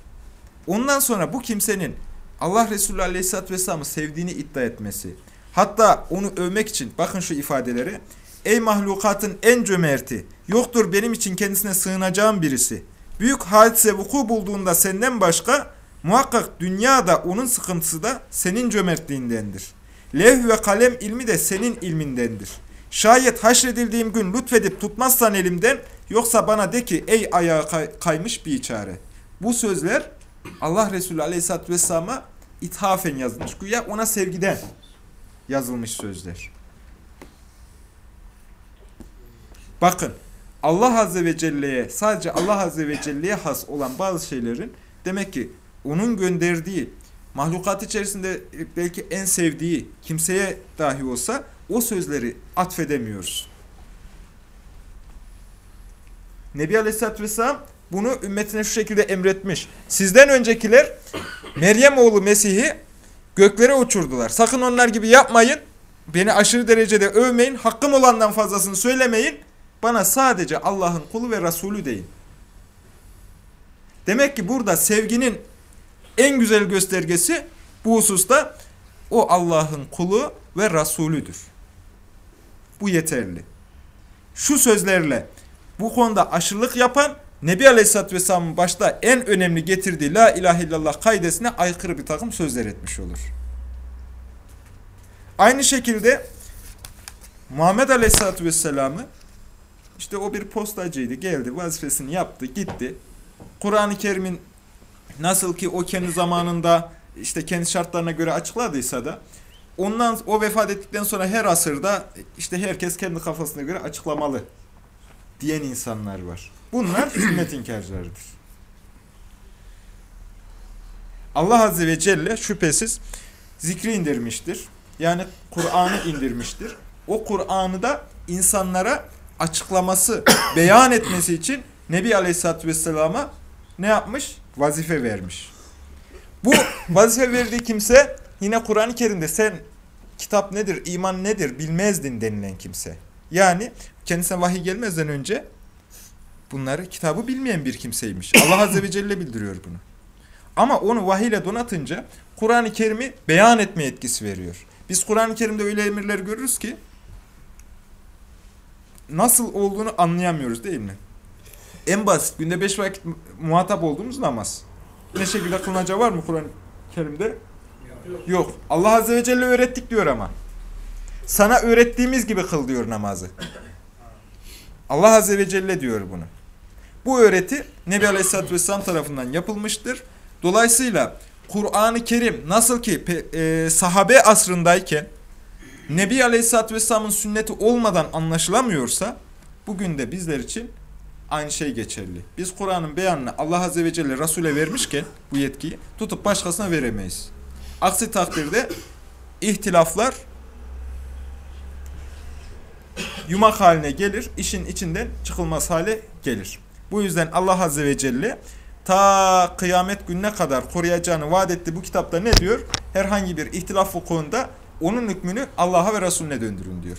Ondan sonra bu kimsenin Allah Resulü Aleyhisselatü Vesselam'ı sevdiğini iddia etmesi. Hatta onu övmek için bakın şu ifadeleri. Ey mahlukatın en cömerti, yoktur benim için kendisine sığınacağım birisi. Büyük hadise vuku bulduğunda senden başka muhakkak dünyada onun sıkıntısı da senin cömertliğindendir. Levh ve kalem ilmi de senin ilmindendir. Şayet haşredildiğim gün lütfedip tutmazsan elimden yoksa bana de ki ey ayağa kay- kaymış bir çare. Bu sözler Allah Resulü Aleyhisselatü Vesselam'a ithafen yazılmış. Güya ona sevgiden yazılmış sözler. Bakın Allah Azze ve Celle'ye sadece Allah Azze ve Celle'ye has olan bazı şeylerin demek ki onun gönderdiği mahlukat içerisinde belki en sevdiği kimseye dahi olsa o sözleri atfedemiyoruz. Nebi Aleyhisselatü Vesselam bunu ümmetine şu şekilde emretmiş. Sizden öncekiler Meryem oğlu Mesih'i göklere uçurdular. Sakın onlar gibi yapmayın. Beni aşırı derecede övmeyin. Hakkım olandan fazlasını söylemeyin. Bana sadece Allah'ın kulu ve Resulü deyin. Demek ki burada sevginin en güzel göstergesi bu hususta o Allah'ın kulu ve Resulüdür. Bu yeterli. Şu sözlerle bu konuda aşırılık yapan Nebi Aleyhisselatü Vesselam'ın başta en önemli getirdiği La ilahe illallah kaidesine aykırı bir takım sözler etmiş olur. Aynı şekilde Muhammed Aleyhisselatü Vesselam'ı işte o bir postacıydı. Geldi vazifesini yaptı gitti. Kur'an-ı Kerim'in nasıl ki o kendi zamanında işte kendi şartlarına göre açıkladıysa da ondan o vefat ettikten sonra her asırda işte herkes kendi kafasına göre açıklamalı diyen insanlar var. Bunlar sünnet inkarcılarıdır. Allah Azze ve Celle şüphesiz zikri indirmiştir. Yani Kur'an'ı indirmiştir. O Kur'an'ı da insanlara açıklaması, beyan etmesi için Nebi Aleyhisselatü Vesselam'a ne yapmış? Vazife vermiş. Bu vazife verdiği kimse yine Kur'an-ı Kerim'de sen kitap nedir, iman nedir bilmezdin denilen kimse. Yani kendisine vahiy gelmezden önce bunları kitabı bilmeyen bir kimseymiş. Allah Azze ve Celle bildiriyor bunu. Ama onu vahiy ile donatınca Kur'an-ı Kerim'i beyan etme etkisi veriyor. Biz Kur'an-ı Kerim'de öyle emirler görürüz ki nasıl olduğunu anlayamıyoruz değil mi? En basit günde beş vakit muhatap olduğumuz namaz. Ne şekilde kılınacağı var mı Kur'an-ı Kerim'de? Yok. Allah Azze ve Celle öğrettik diyor ama. Sana öğrettiğimiz gibi kıl diyor namazı. Allah Azze ve Celle diyor bunu. Bu öğreti Nebi Aleyhisselatü Vesselam tarafından yapılmıştır. Dolayısıyla Kur'an-ı Kerim nasıl ki e, sahabe asrındayken Nebi Aleyhisselatü Vesselam'ın sünneti olmadan anlaşılamıyorsa bugün de bizler için aynı şey geçerli. Biz Kur'an'ın beyanını Allah Azze ve Celle Resul'e vermişken bu yetkiyi tutup başkasına veremeyiz. Aksi takdirde ihtilaflar yumak haline gelir, işin içinden çıkılmaz hale gelir. Bu yüzden Allah Azze ve Celle ta kıyamet gününe kadar koruyacağını vaat etti bu kitapta ne diyor? Herhangi bir ihtilaf konuda onun hükmünü Allah'a ve Resulüne döndürün diyor.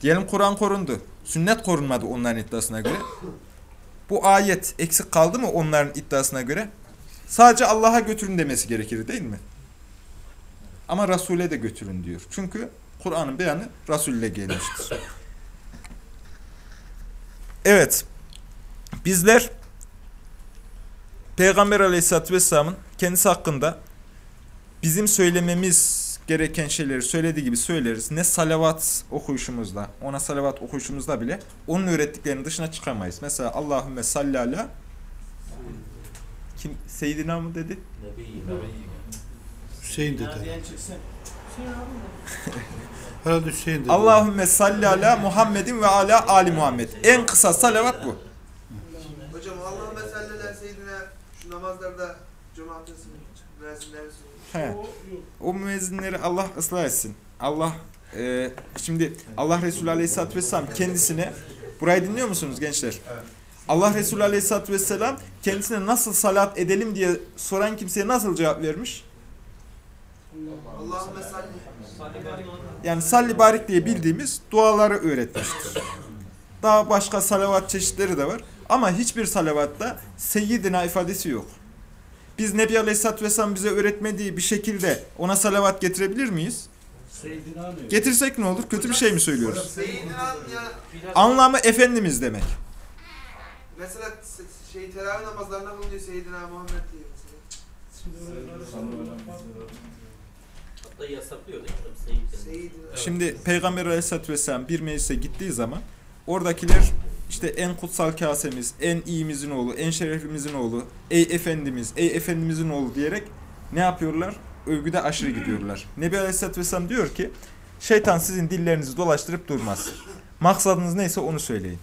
Diyelim Kur'an korundu. Sünnet korunmadı onların iddiasına göre. Bu ayet eksik kaldı mı onların iddiasına göre? Sadece Allah'a götürün demesi gerekir değil mi? Ama Resul'e de götürün diyor. Çünkü Kur'an'ın beyanı Resul ile gelmiştir. Evet. Bizler Peygamber Aleyhisselatü Vesselam'ın kendisi hakkında bizim söylememiz gereken şeyleri söylediği gibi söyleriz. Ne salavat okuyuşumuzda, ona salavat okuyuşumuzda bile onun öğrettiklerinin dışına çıkamayız. Mesela Allahümme salli ala kim Seyyidina mı dedi? Hüseyin dedi. Herhalde Hüseyin dedi. Allahümme salli ala Muhammedin ve ala Ali Muhammed. En kısa salavat bu. Hocam Allah'ın meseleler seyyidine şu namazlarda cemaatin resimleri He. O müezzinleri Allah ıslah etsin. Allah e, şimdi Allah Resulü Aleyhisselatü Vesselam kendisine burayı dinliyor musunuz gençler? Allah Resulü Aleyhisselatü Vesselam kendisine nasıl salat edelim diye soran kimseye nasıl cevap vermiş? Yani salli barik diye bildiğimiz duaları öğretmiştir. Daha başka salavat çeşitleri de var. Ama hiçbir salavatta seyyidina ifadesi yok. Biz Nebi Aleyhisselatü Vesselam bize öğretmediği bir şekilde ona salavat getirebilir miyiz? Getirsek ne olur? Kötü bir şey mi söylüyoruz? Anlamı Efendimiz demek. Mesela se- şey teravih namazlarında kılınıyor Seyyidina Muhammed diye mesela. Hatta yasaklıyor değil mi? Seyit Seyyidina. Şimdi Peygamber Aleyhisselatü Vesselam bir meclise gittiği zaman oradakiler işte en kutsal kasemiz, en iyimizin oğlu, en şereflimizin oğlu, ey efendimiz, ey efendimizin oğlu diyerek ne yapıyorlar? Övgüde aşırı gidiyorlar. Nebi Aleyhisselatü Vesselam diyor ki şeytan sizin dillerinizi dolaştırıp durmaz. Maksadınız neyse onu söyleyin.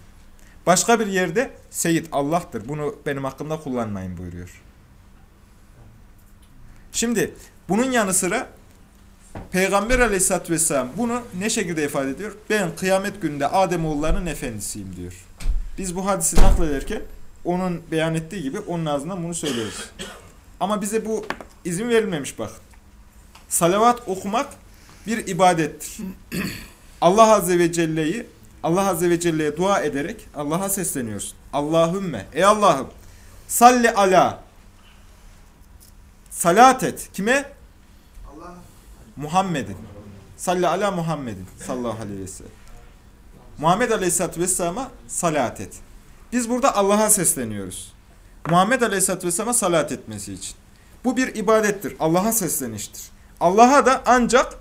Başka bir yerde Seyit Allah'tır. Bunu benim hakkımda kullanmayın buyuruyor. Şimdi bunun yanı sıra Peygamber aleyhissalatü vesselam bunu ne şekilde ifade ediyor? Ben kıyamet gününde Ademoğullarının efendisiyim diyor. Biz bu hadisi naklederken onun beyan ettiği gibi onun ağzından bunu söylüyoruz. Ama bize bu izin verilmemiş bak. Salavat okumak bir ibadettir. Allah Azze ve Celle'yi Allah Azze ve Celle'ye dua ederek Allah'a sesleniyorsun. Allahümme ey Allah'ım salli ala salat et. Kime? Allah Muhammed'in. Salli ala Muhammedin sallallahu aleyhi ve sellem. Muhammed aleyhisselatü vesselam'a salat et. Biz burada Allah'a sesleniyoruz. Muhammed aleyhisselatü vesselam'a salat etmesi için. Bu bir ibadettir. Allah'a sesleniştir. Allah'a da ancak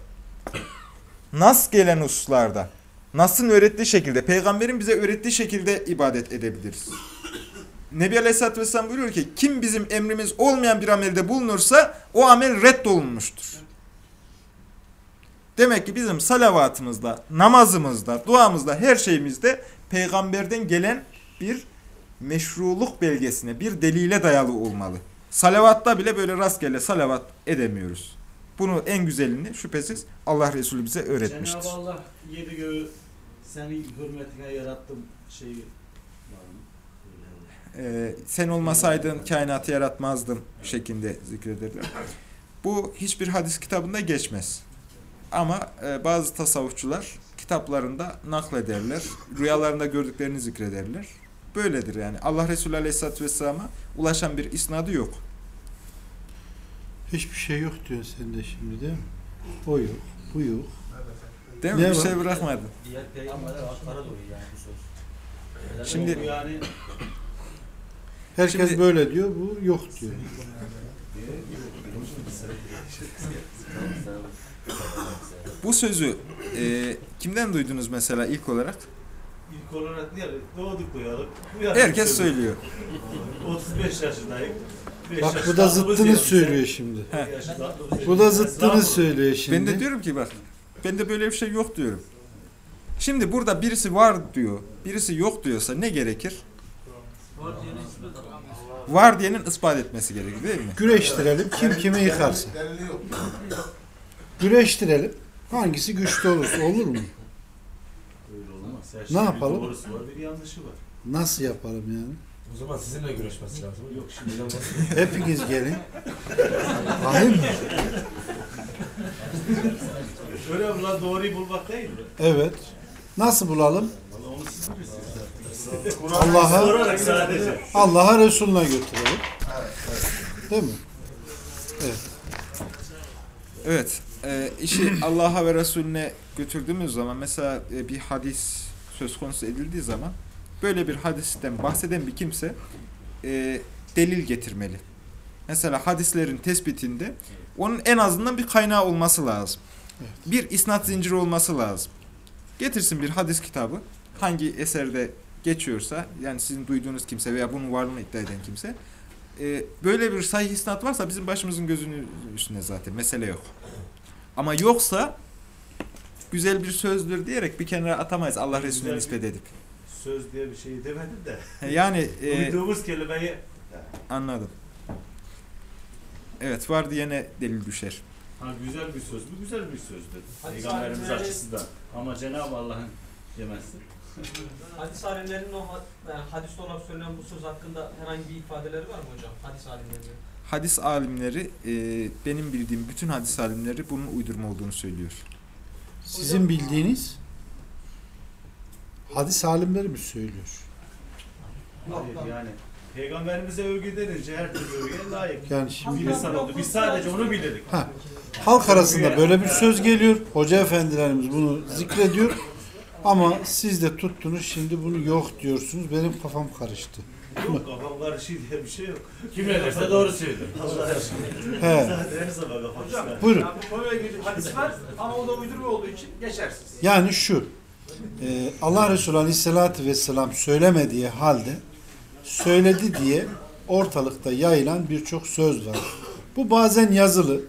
nas gelen hususlarda, Nas'ın öğrettiği şekilde, peygamberin bize öğrettiği şekilde ibadet edebiliriz. Nebi Aleyhisselatü Vesselam buyuruyor ki, kim bizim emrimiz olmayan bir amelde bulunursa o amel reddolunmuştur. Demek ki bizim salavatımızda, namazımızda, duamızda, her şeyimizde peygamberden gelen bir meşruluk belgesine, bir delile dayalı olmalı. Salavatta bile böyle rastgele salavat edemiyoruz. Bunu en güzelini şüphesiz Allah Resulü bize öğretmiştir. Cenab-ı Allah yedi göğü senin hürmetine yarattım şeyi var mı? Ee, sen olmasaydın kainatı yaratmazdım şeklinde zikrederler. Bu hiçbir hadis kitabında geçmez. Ama e, bazı tasavvufçular kitaplarında naklederler. Rüyalarında gördüklerini zikrederler. Böyledir yani. Allah Resulü Aleyhisselatü Vesselam'a ulaşan bir isnadı yok. Hiçbir şey yok diyorsun sen de şimdi değil mi? O yok, bu yok. Değil mi? Ne bir var? şey bırakmadı. Diğer peygamberler akara doğru yani bu söz. Şimdi- yani Herkes Şimdi- böyle diyor, bu yok diyor. Bu sözü e, kimden duydunuz mesela ilk olarak? ilk olarak diye doğduk yaşta Herkes söylüyor. söylüyor. 35 yaşındayım. Bak bu da zıttını söylüyor şimdi. He. Bu da zıttını söylüyor şimdi. Ben de diyorum ki bak, ben de böyle bir şey yok diyorum. Şimdi burada birisi var diyor, birisi yok diyorsa ne gerekir? Var diyene ispat Var diyenin ispat etmesi gerekir değil mi? Güreştirelim, kim kimi yıkarsa. Güreştirelim, hangisi güçlü olursa olur mu? Öyle olmaz. Her Ne yapalım? Bir doğrusu var, bir yanlışı var. Nasıl yapalım yani? O zaman sizinle görüşmesi lazım. Yok şimdi olmaz. Hepiniz gelin. Ahim mi? Öyle bulan doğruyu bulmak değil mi? Evet. Nasıl bulalım? Vallahi onu siz bilirsiniz. Allah'a Sorarak sadece. Allah'a Resulüne götürelim. Değil mi? Evet, e, işi Allah'a ve Resulüne götürdüğümüz zaman mesela e, bir hadis söz konusu edildiği zaman böyle bir hadisten bahseden bir kimse e, delil getirmeli. Mesela hadislerin tespitinde onun en azından bir kaynağı olması lazım. Bir isnat zinciri olması lazım. Getirsin bir hadis kitabı hangi eserde geçiyorsa yani sizin duyduğunuz kimse veya bunun varlığını iddia eden kimse e, böyle bir sahih isnat varsa bizim başımızın gözünün üstünde zaten mesele yok. Ama yoksa güzel bir sözdür diyerek bir kenara atamayız Allah Resulüne nispet edip. Söz diye bir şey demedim de. Yani e, Duyduğumuz kelimeyi anladım. Evet var diyene delil düşer. ha, güzel bir söz mü? Güzel bir sözdür. Hadis Peygamberimiz alimleri- açısından. Ama Cenab-ı Allah'ın demezsin. Hadis alimlerinin o ha- yani hadis olarak söylenen bu söz hakkında herhangi bir ifadeleri var mı hocam? Hadis alimlerinin. Hadis alimleri e, benim bildiğim bütün hadis alimleri bunun uydurma olduğunu söylüyor. Sizin bildiğiniz hadis alimleri mi söylüyor? Hayır yani. Peygamberimize övgü denince her türlü övgüye layık. Yani Bir şimdi insan oldu. Biz sadece onu bilirdik. Ha, halk arasında böyle bir söz geliyor. Hoca efendilerimiz bunu zikrediyor. Ama siz de tuttunuz şimdi bunu yok diyorsunuz. Benim kafam karıştı. Yok kafam karışıyor diye bir şey yok. Kim ne derse doğru söylüyor. Allah aşkına. He. Zaten her sabah kafam Hocam, çıkar. Buyurun. ya bu konuyla ilgili hadis var ama o da uydurma olduğu için geçersiz. Yani şu, e, Allah Resulü Aleyhisselatü Vesselam söylemediği halde söyledi diye ortalıkta yayılan birçok söz var. Bu bazen yazılı,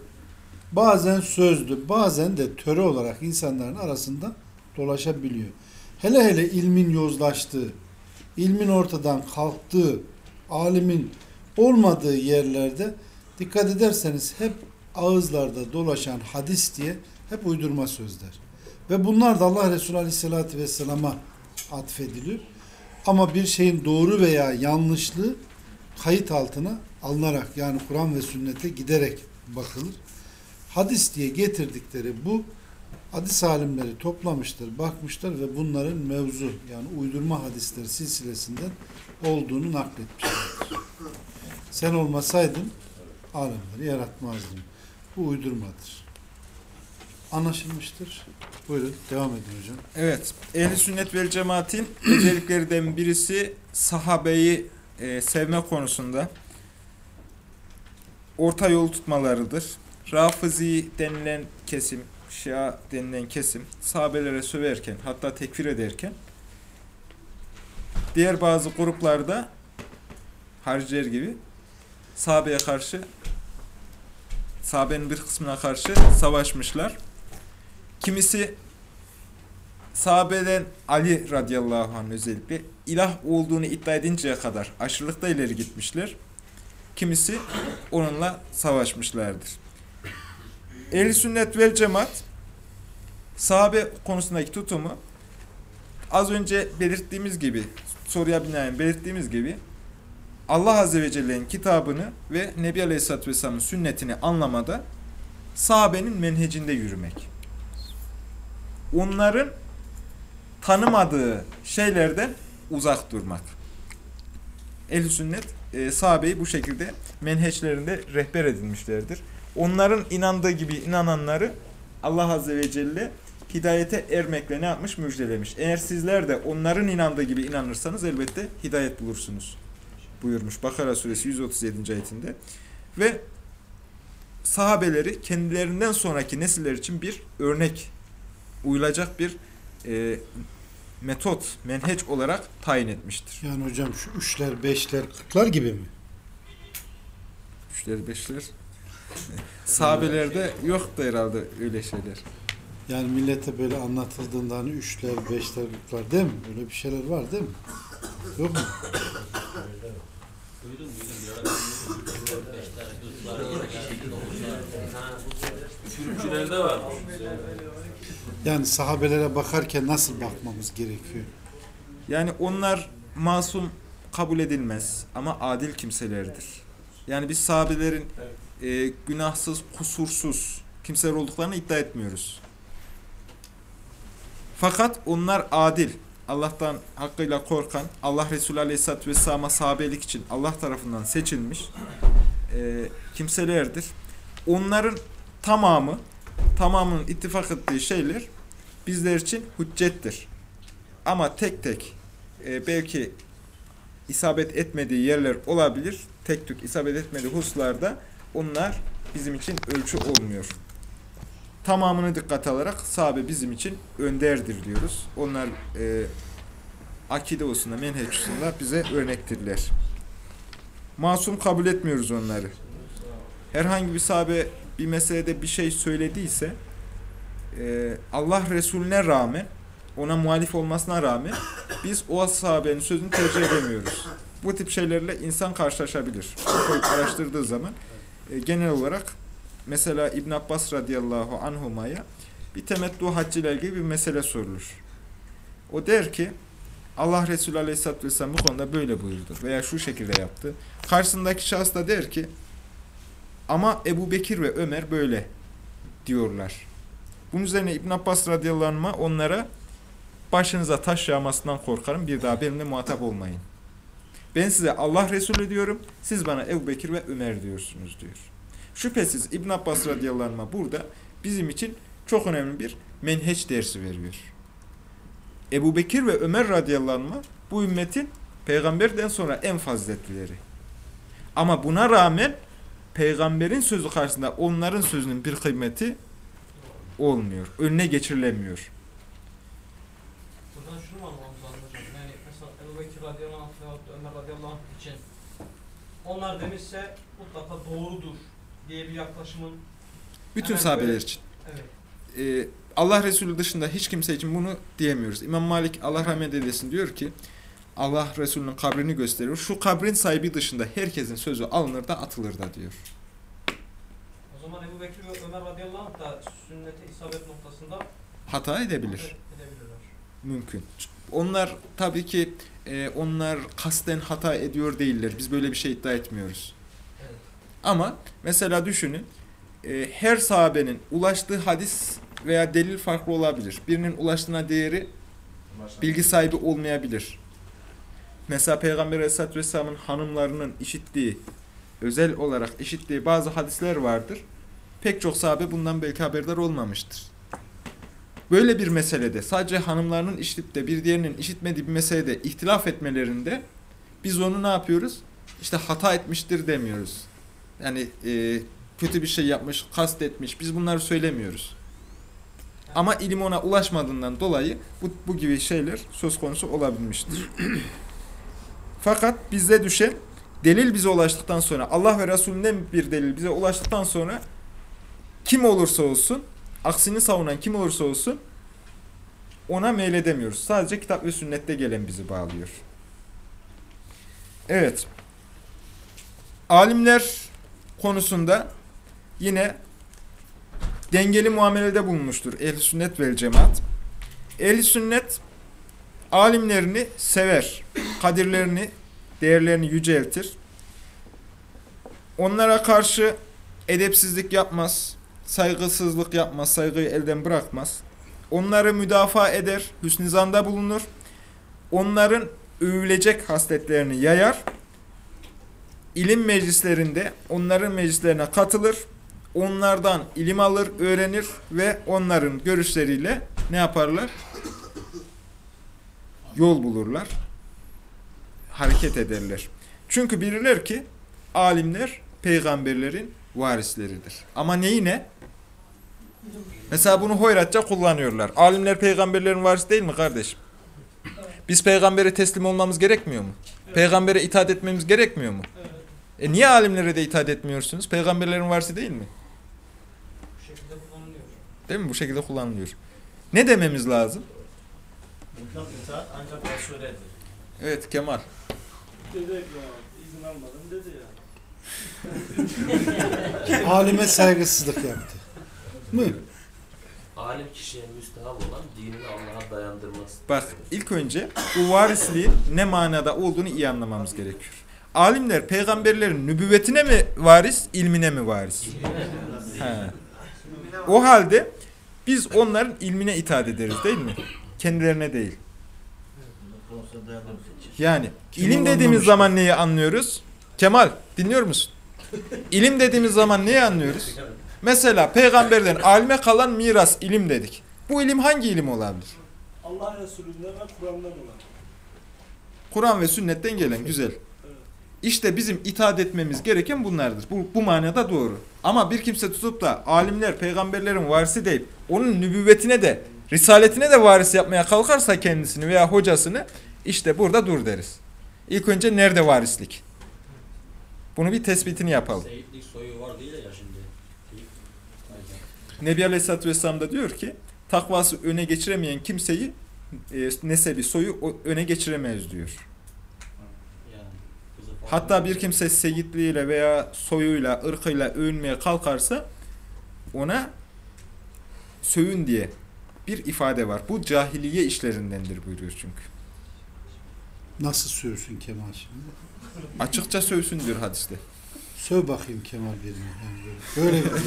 bazen sözlü, bazen de töre olarak insanların arasında dolaşabiliyor. Hele hele ilmin yozlaştığı, ilmin ortadan kalktığı, alimin olmadığı yerlerde dikkat ederseniz hep ağızlarda dolaşan hadis diye hep uydurma sözler. Ve bunlar da Allah Resulü Aleyhisselatü Vesselam'a atfediliyor. Ama bir şeyin doğru veya yanlışlığı kayıt altına alınarak yani Kur'an ve sünnete giderek bakılır. Hadis diye getirdikleri bu hadis alimleri toplamıştır, bakmışlar ve bunların mevzu yani uydurma hadisler silsilesinden olduğunu nakletmişlerdir. Sen olmasaydın alemleri yaratmazdın. Bu uydurmadır. Anlaşılmıştır. Buyurun devam edin hocam. Evet, ehli sünnet vel cemaatin özelliklerinden birisi sahabeyi e, sevme konusunda orta yol tutmalarıdır. Rafizi denilen kesim, Şia denilen kesim sahabelere söverken hatta tekfir ederken diğer bazı gruplarda hariciler gibi sahabeye karşı sahabenin bir kısmına karşı savaşmışlar. Kimisi sahabeden Ali radıyallahu anh özellikle ilah olduğunu iddia edinceye kadar aşırılıkta ileri gitmişler. Kimisi onunla savaşmışlardır. Ehl-i sünnet vel cemaat sahabe konusundaki tutumu az önce belirttiğimiz gibi soruya binaen belirttiğimiz gibi Allah Azze ve Celle'nin kitabını ve Nebi Aleyhisselatü Vesselam'ın sünnetini anlamada sahabenin menhecinde yürümek. Onların tanımadığı şeylerden uzak durmak. Ehl-i sünnet e, sahabeyi bu şekilde menheçlerinde rehber edinmişlerdir. Onların inandığı gibi inananları Allah Azze ve Celle hidayete ermekle ne yapmış? Müjdelemiş. Eğer sizler de onların inandığı gibi inanırsanız elbette hidayet bulursunuz. Buyurmuş Bakara suresi 137. ayetinde. Ve sahabeleri kendilerinden sonraki nesiller için bir örnek uyulacak bir e, metot, menheç olarak tayin etmiştir. Yani hocam şu üçler, beşler, kırklar gibi mi? Üçler, beşler. Sahabelerde yoktu herhalde öyle şeyler. Yani millete böyle anlatıldığında hani üçler, beşler, kırklar değil mi? Öyle bir şeyler var değil mi? Yok mu? Var. Yani sahabelere bakarken nasıl bakmamız gerekiyor? Yani onlar masum kabul edilmez ama adil kimselerdir. Yani biz sahabelerin e, günahsız, kusursuz kimseler olduklarını iddia etmiyoruz. Fakat onlar adil, Allah'tan hakkıyla korkan, Allah Resulü Aleyhisselatü Vesselam'a sahabelik için Allah tarafından seçilmiş e, kimselerdir. Onların tamamı, tamamının ittifak ettiği şeyler bizler için hüccettir. Ama tek tek e, belki isabet etmediği yerler olabilir. Tek tük isabet etmediği hususlarda onlar bizim için ölçü olmuyor. Tamamını dikkate alarak sahabe bizim için önderdir diyoruz. Onlar e, akide hususunda, menheç hususunda bize örnektirler. Masum kabul etmiyoruz onları. Herhangi bir sahabe bir meselede bir şey söylediyse e, Allah Resulüne rağmen ona muhalif olmasına rağmen biz o sahabenin sözünü tercih edemiyoruz. Bu tip şeylerle insan karşılaşabilir. Araştırdığı zaman e, genel olarak mesela İbn Abbas radıyallahu anhuma'ya bir temettü haccı ile ilgili bir mesele sorulur. O der ki Allah Resulü aleyhisselatü vesselam bu konuda böyle buyurdu veya şu şekilde yaptı. Karşısındaki şahıs da der ki ama Ebu Bekir ve Ömer böyle diyorlar. Bunun üzerine İbn Abbas radıyallahu anh'a onlara başınıza taş yağmasından korkarım. Bir daha benimle muhatap olmayın. Ben size Allah Resulü diyorum. Siz bana Ebu Bekir ve Ömer diyorsunuz diyor. Şüphesiz İbn Abbas radıyallahu burada bizim için çok önemli bir menheç dersi veriyor. Ebu Bekir ve Ömer radıyallahu bu ümmetin Peygamberden sonra en faziletlileri. Ama buna rağmen peygamberin sözü karşısında onların sözünün bir kıymeti olmuyor. Önüne geçirilemiyor. Buradan şunu mu anlamamız onlar demişse mutlaka doğrudur diye bir yaklaşımın Bütün sahabeler böyle- için. evet. Ee, Allah Resulü dışında hiç kimse için bunu diyemiyoruz. İmam Malik Allah rahmet eylesin diyor ki Allah Resulü'nün kabrini gösteriyor. Şu kabrin sahibi dışında herkesin sözü alınır da atılır da diyor. O zaman Ebu Bekir ve Ömer radıyallahu anh da sünnete isabet noktasında Hata edebilir. edebilirler. Mümkün. Onlar tabii ki e, onlar kasten hata ediyor değiller. Biz böyle bir şey iddia etmiyoruz. Ama mesela düşünün e, her sahabenin ulaştığı hadis veya delil farklı olabilir. Birinin ulaştığına değeri bilgi sahibi olmayabilir. Mesela Peygamber Aleyhisselatü Vesselam'ın hanımlarının işittiği, özel olarak işittiği bazı hadisler vardır. Pek çok sahabe bundan belki haberdar olmamıştır. Böyle bir meselede sadece hanımlarının işitip de bir diğerinin işitmediği bir meselede ihtilaf etmelerinde biz onu ne yapıyoruz? İşte hata etmiştir demiyoruz. Yani e, kötü bir şey yapmış, kastetmiş. Biz bunları söylemiyoruz. Ama ilim ona ulaşmadığından dolayı bu, bu gibi şeyler söz konusu olabilmiştir. Fakat bize düşen delil bize ulaştıktan sonra Allah ve Resulünden bir delil bize ulaştıktan sonra kim olursa olsun aksini savunan kim olursa olsun ona meyledemiyoruz. Sadece kitap ve sünnette gelen bizi bağlıyor. Evet. Alimler konusunda yine dengeli muamelede bulunmuştur ehl sünnet vel cemaat. ehl sünnet alimlerini sever, kadirlerini, değerlerini yüceltir. Onlara karşı edepsizlik yapmaz, saygısızlık yapmaz, saygıyı elden bırakmaz. Onları müdafaa eder, hüsnü zanda bulunur. Onların övülecek hasletlerini yayar. İlim meclislerinde onların meclislerine katılır. Onlardan ilim alır, öğrenir ve onların görüşleriyle ne yaparlar? Yol bulurlar. Hareket ederler. Çünkü bilirler ki alimler peygamberlerin varisleridir. Ama neyi ne? Mesela bunu hoyratça kullanıyorlar. Alimler peygamberlerin varisi değil mi kardeşim? Biz peygambere teslim olmamız gerekmiyor mu? Peygambere itaat etmemiz gerekmiyor mu? E niye alimlere de itaat etmiyorsunuz? Peygamberlerin varisi değil mi? Bu şekilde kullanılıyor. Değil mi? Bu şekilde kullanılıyor. Ne dememiz lazım? Mutlak itaat ancak Resul'edir. Evet Kemal. Dedi ya izin almadım dedi ya. Alime saygısızlık yaptı. Mı? Alim kişiye müstehap olan dinini Allah'a dayandırması. Bak ilk önce bu varisliğin ne manada olduğunu iyi anlamamız gerekiyor. Alimler peygamberlerin nübüvvetine mi varis, ilmine mi varis? He. O halde biz onların ilmine itaat ederiz değil mi? Kendilerine değil. Yani ilim dediğimiz zaman neyi anlıyoruz? Kemal dinliyor musun? İlim dediğimiz zaman neyi anlıyoruz? Mesela peygamberden alime kalan miras ilim dedik. Bu ilim hangi ilim olabilir? Allah Resulü'nden ve Kur'an'dan olan. Kur'an ve sünnetten gelen güzel. İşte bizim itaat etmemiz gereken bunlardır. Bu, bu manada doğru. Ama bir kimse tutup da alimler peygamberlerin varisi deyip onun nübüvvetine de risaletine de varis yapmaya kalkarsa kendisini veya hocasını işte burada dur deriz. İlk önce nerede varislik? Bunu bir tespitini yapalım. Seyitlik soyu var değil ya şimdi. Nebi Aleyhisselatü Vesselam da diyor ki takvası öne geçiremeyen kimseyi e, nesebi soyu öne geçiremez diyor. Hatta bir kimse seyitliğiyle veya soyuyla, ırkıyla övünmeye kalkarsa ona sövün diye bir ifade var. Bu cahiliye işlerindendir buyuruyor çünkü. Nasıl sövsün Kemal şimdi? Açıkça sövsün diyor hadiste. Söv bakayım Kemal birine. Yani böyle, böyle.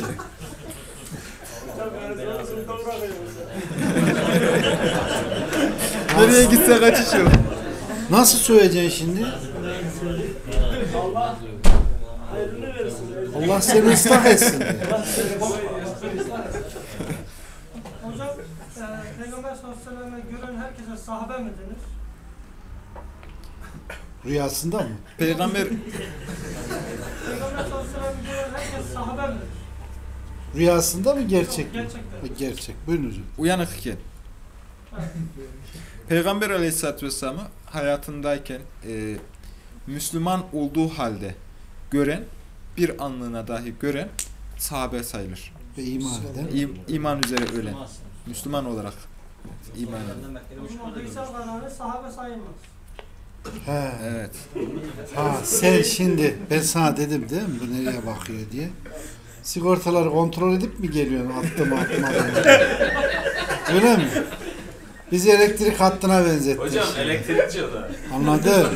Nereye gitse kaçış yok. Nasıl söyleyeceksin şimdi? Allah seni ıslah etsin. Hocam e, Peygamber sallallahu aleyhi ve sellem'e gören herkese sahabe mi denir? Rüyasında mı? Peygamber Peygamber sallallahu aleyhi ve gören herkes sahabe mi? Rüyasında mı gerçek mi? Gerçekten. Ha, Gerçek. Buyurun hocam. uyanık iken Peygamber aleyhissalatü vesselam'ı hayatındayken e, Müslüman olduğu halde gören, bir anlığına dahi gören sahabe sayılır. Ve iman eden. İm, iman üzere ölen. Müslüman olarak iman eden. Sahabe sayılmaz. He. Evet. Ha sen şimdi ben sana dedim değil mi bu nereye bakıyor diye. Sigortaları kontrol edip mi geliyorsun attı mı atmadı mı? Öyle mi? Bizi elektrik hattına benzettin. Hocam şimdi. elektrikçi o da. Anladım.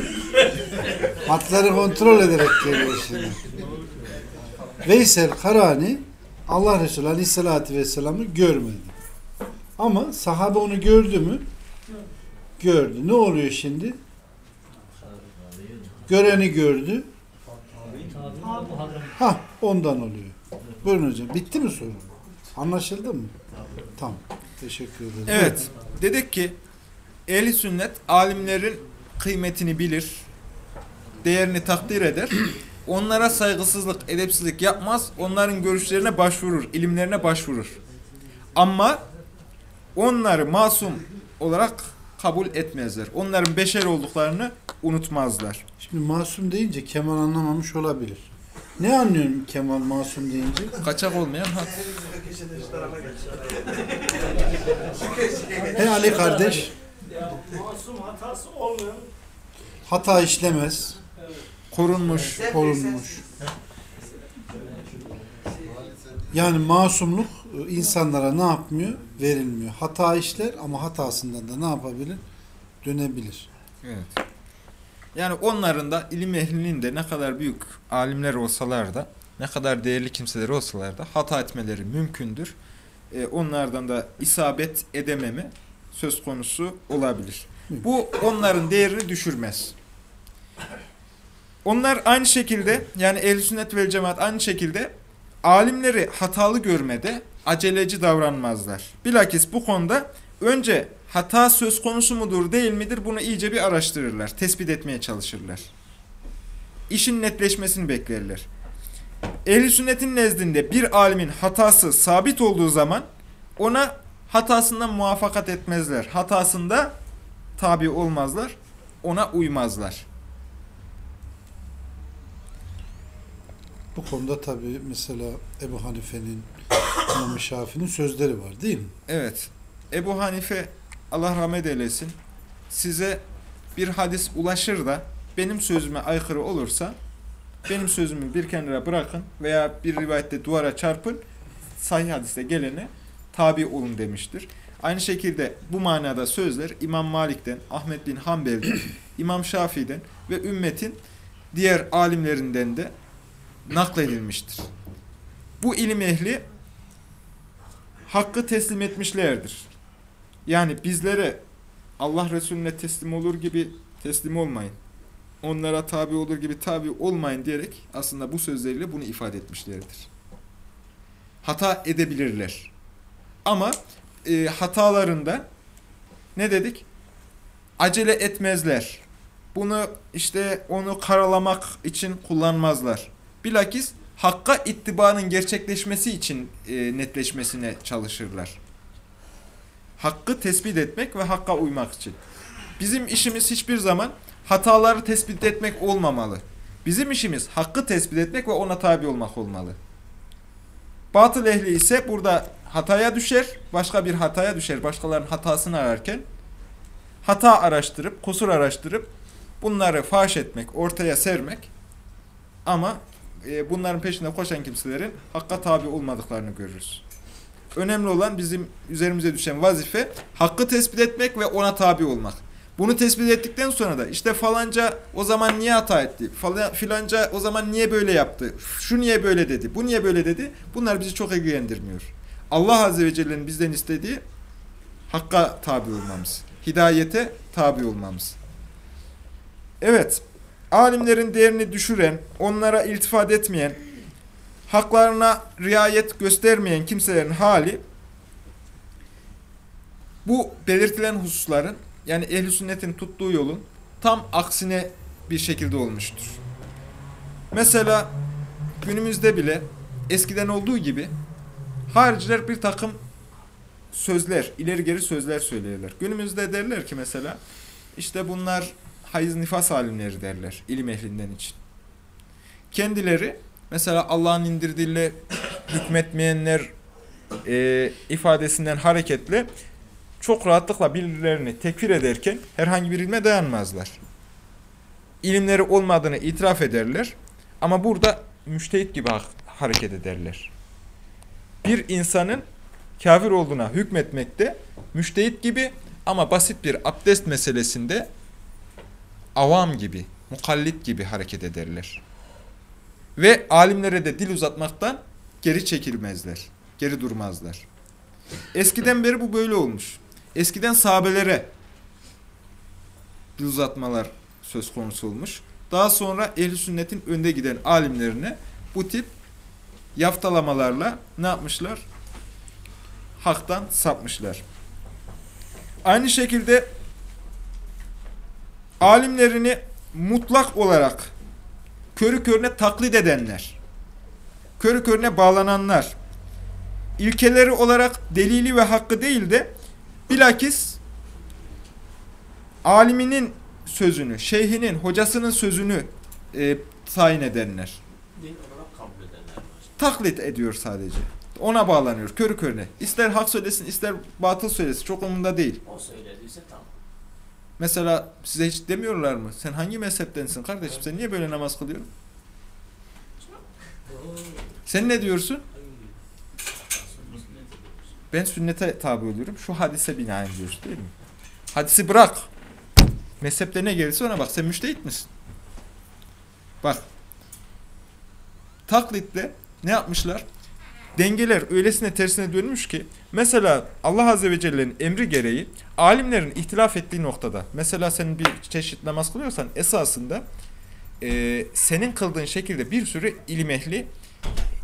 Hatları kontrol ederek geliyor şimdi. Veysel Karani Allah Resulü Aleyhisselatü Vesselam'ı görmedi. Ama sahabe onu gördü mü? Gördü. Ne oluyor şimdi? Göreni gördü. Ha ondan oluyor. Buyurun hocam. Bitti mi soru? Anlaşıldı mı? Tamam. Teşekkür ederim. Evet. Dedik ki ehli sünnet alimlerin kıymetini bilir, değerini takdir eder. Onlara saygısızlık, edepsizlik yapmaz. Onların görüşlerine başvurur, ilimlerine başvurur. Ama onları masum olarak kabul etmezler. Onların beşer olduklarını unutmazlar. Şimdi masum deyince Kemal anlamamış olabilir. Ne anlıyorum Kemal masum deyince? Kaçak olmayan hat. He Ali kardeş Ya masum hatası olmayan hata işlemez, Korunmuş. korunmuş. Yani masumluk e, insanlara ne yapmıyor? Verilmiyor. Hata işler ama hatasından da ne yapabilir? Dönebilir. Evet. Yani onların da ilim ehlinin de ne kadar büyük alimler olsalar da ne kadar değerli kimseler olsalar da hata etmeleri mümkündür. Ee, onlardan da isabet edememe söz konusu olabilir. Bu onların değerini düşürmez. Onlar aynı şekilde yani ehl sünnet vel cemaat aynı şekilde alimleri hatalı görmede aceleci davranmazlar. Bilakis bu konuda önce hata söz konusu mudur değil midir bunu iyice bir araştırırlar. Tespit etmeye çalışırlar. İşin netleşmesini beklerler. Ehli sünnetin nezdinde bir alimin hatası sabit olduğu zaman ona hatasından muvaffakat etmezler. Hatasında tabi olmazlar. Ona uymazlar. Bu konuda tabi mesela Ebu Hanife'nin, İmam Şafii'nin sözleri var değil mi? Evet. Ebu Hanife Allah rahmet eylesin size bir hadis ulaşır da benim sözüme aykırı olursa benim sözümü bir kenara bırakın veya bir rivayette duvara çarpın sahih hadiste gelene tabi olun demiştir. Aynı şekilde bu manada sözler İmam Malik'ten, Ahmet bin Hanbel'den, İmam Şafii'den ve ümmetin diğer alimlerinden de nakledilmiştir. Bu ilim ehli hakkı teslim etmişlerdir. Yani bizlere Allah Resulüne teslim olur gibi teslim olmayın. Onlara tabi olur gibi tabi olmayın diyerek aslında bu sözleriyle bunu ifade etmişlerdir. Hata edebilirler. Ama e, hatalarında ne dedik? Acele etmezler. Bunu işte onu karalamak için kullanmazlar. Bilakis hakka ittibanın gerçekleşmesi için e, netleşmesine çalışırlar. Hakkı tespit etmek ve hakka uymak için. Bizim işimiz hiçbir zaman hataları tespit etmek olmamalı. Bizim işimiz hakkı tespit etmek ve ona tabi olmak olmalı. Batıl ehli ise burada hataya düşer, başka bir hataya düşer. Başkalarının hatasını ararken hata araştırıp, kusur araştırıp bunları faş etmek, ortaya sermek ama e, bunların peşinde koşan kimselerin hakka tabi olmadıklarını görürüz. Önemli olan bizim üzerimize düşen vazife hakkı tespit etmek ve ona tabi olmak. Bunu tespit ettikten sonra da işte falanca o zaman niye hata etti? Falan, filanca o zaman niye böyle yaptı? Şu niye böyle dedi? Bu niye böyle dedi? Bunlar bizi çok ilgilendirmiyor. Allah Azze ve Celle'nin bizden istediği hakka tabi olmamız. Hidayete tabi olmamız. Evet. Alimlerin değerini düşüren, onlara iltifat etmeyen, haklarına riayet göstermeyen kimselerin hali bu belirtilen hususların yani ehli sünnetin tuttuğu yolun tam aksine bir şekilde olmuştur. Mesela günümüzde bile eskiden olduğu gibi hariciler bir takım sözler, ileri geri sözler söylerler. Günümüzde derler ki mesela işte bunlar hayız nifas alimleri derler ilim ehlinden için. Kendileri mesela Allah'ın indirdiğiyle hükmetmeyenler e, ifadesinden hareketle çok rahatlıkla birbirlerini tekfir ederken herhangi bir ilme dayanmazlar. İlimleri olmadığını itiraf ederler ama burada müştehit gibi ha- hareket ederler. Bir insanın kafir olduğuna hükmetmekte müştehit gibi ama basit bir abdest meselesinde avam gibi, mukallit gibi hareket ederler. Ve alimlere de dil uzatmaktan geri çekilmezler, geri durmazlar. Eskiden beri bu böyle olmuş. Eskiden sahabelere dil uzatmalar söz konusu olmuş. Daha sonra ehl sünnetin önde giden alimlerine bu tip yaftalamalarla ne yapmışlar? Haktan sapmışlar. Aynı şekilde alimlerini mutlak olarak körü körüne taklit edenler, körü körüne bağlananlar, ilkeleri olarak delili ve hakkı değil de bilakis aliminin sözünü, şeyhinin, hocasının sözünü e, tayin edenler. Taklit ediyor sadece. Ona bağlanıyor körü körüne. İster hak söylesin ister batıl söylesin çok umurunda değil. O söylediyse. Mesela size hiç demiyorlar mı? Sen hangi mezheptensin kardeşim? Sen niye böyle namaz kılıyorsun? Sen ne diyorsun? Ben sünnete tabi oluyorum. Şu hadise binaen diyorsun değil mi? Hadisi bırak. Mezhepte ne gelirse ona bak. Sen müştehit misin? Bak. Taklitle ne yapmışlar? Dengeler öylesine tersine dönmüş ki mesela Allah Azze ve Celle'nin emri gereği alimlerin ihtilaf ettiği noktada mesela senin bir çeşit namaz kılıyorsan esasında e, senin kıldığın şekilde bir sürü ilim ehli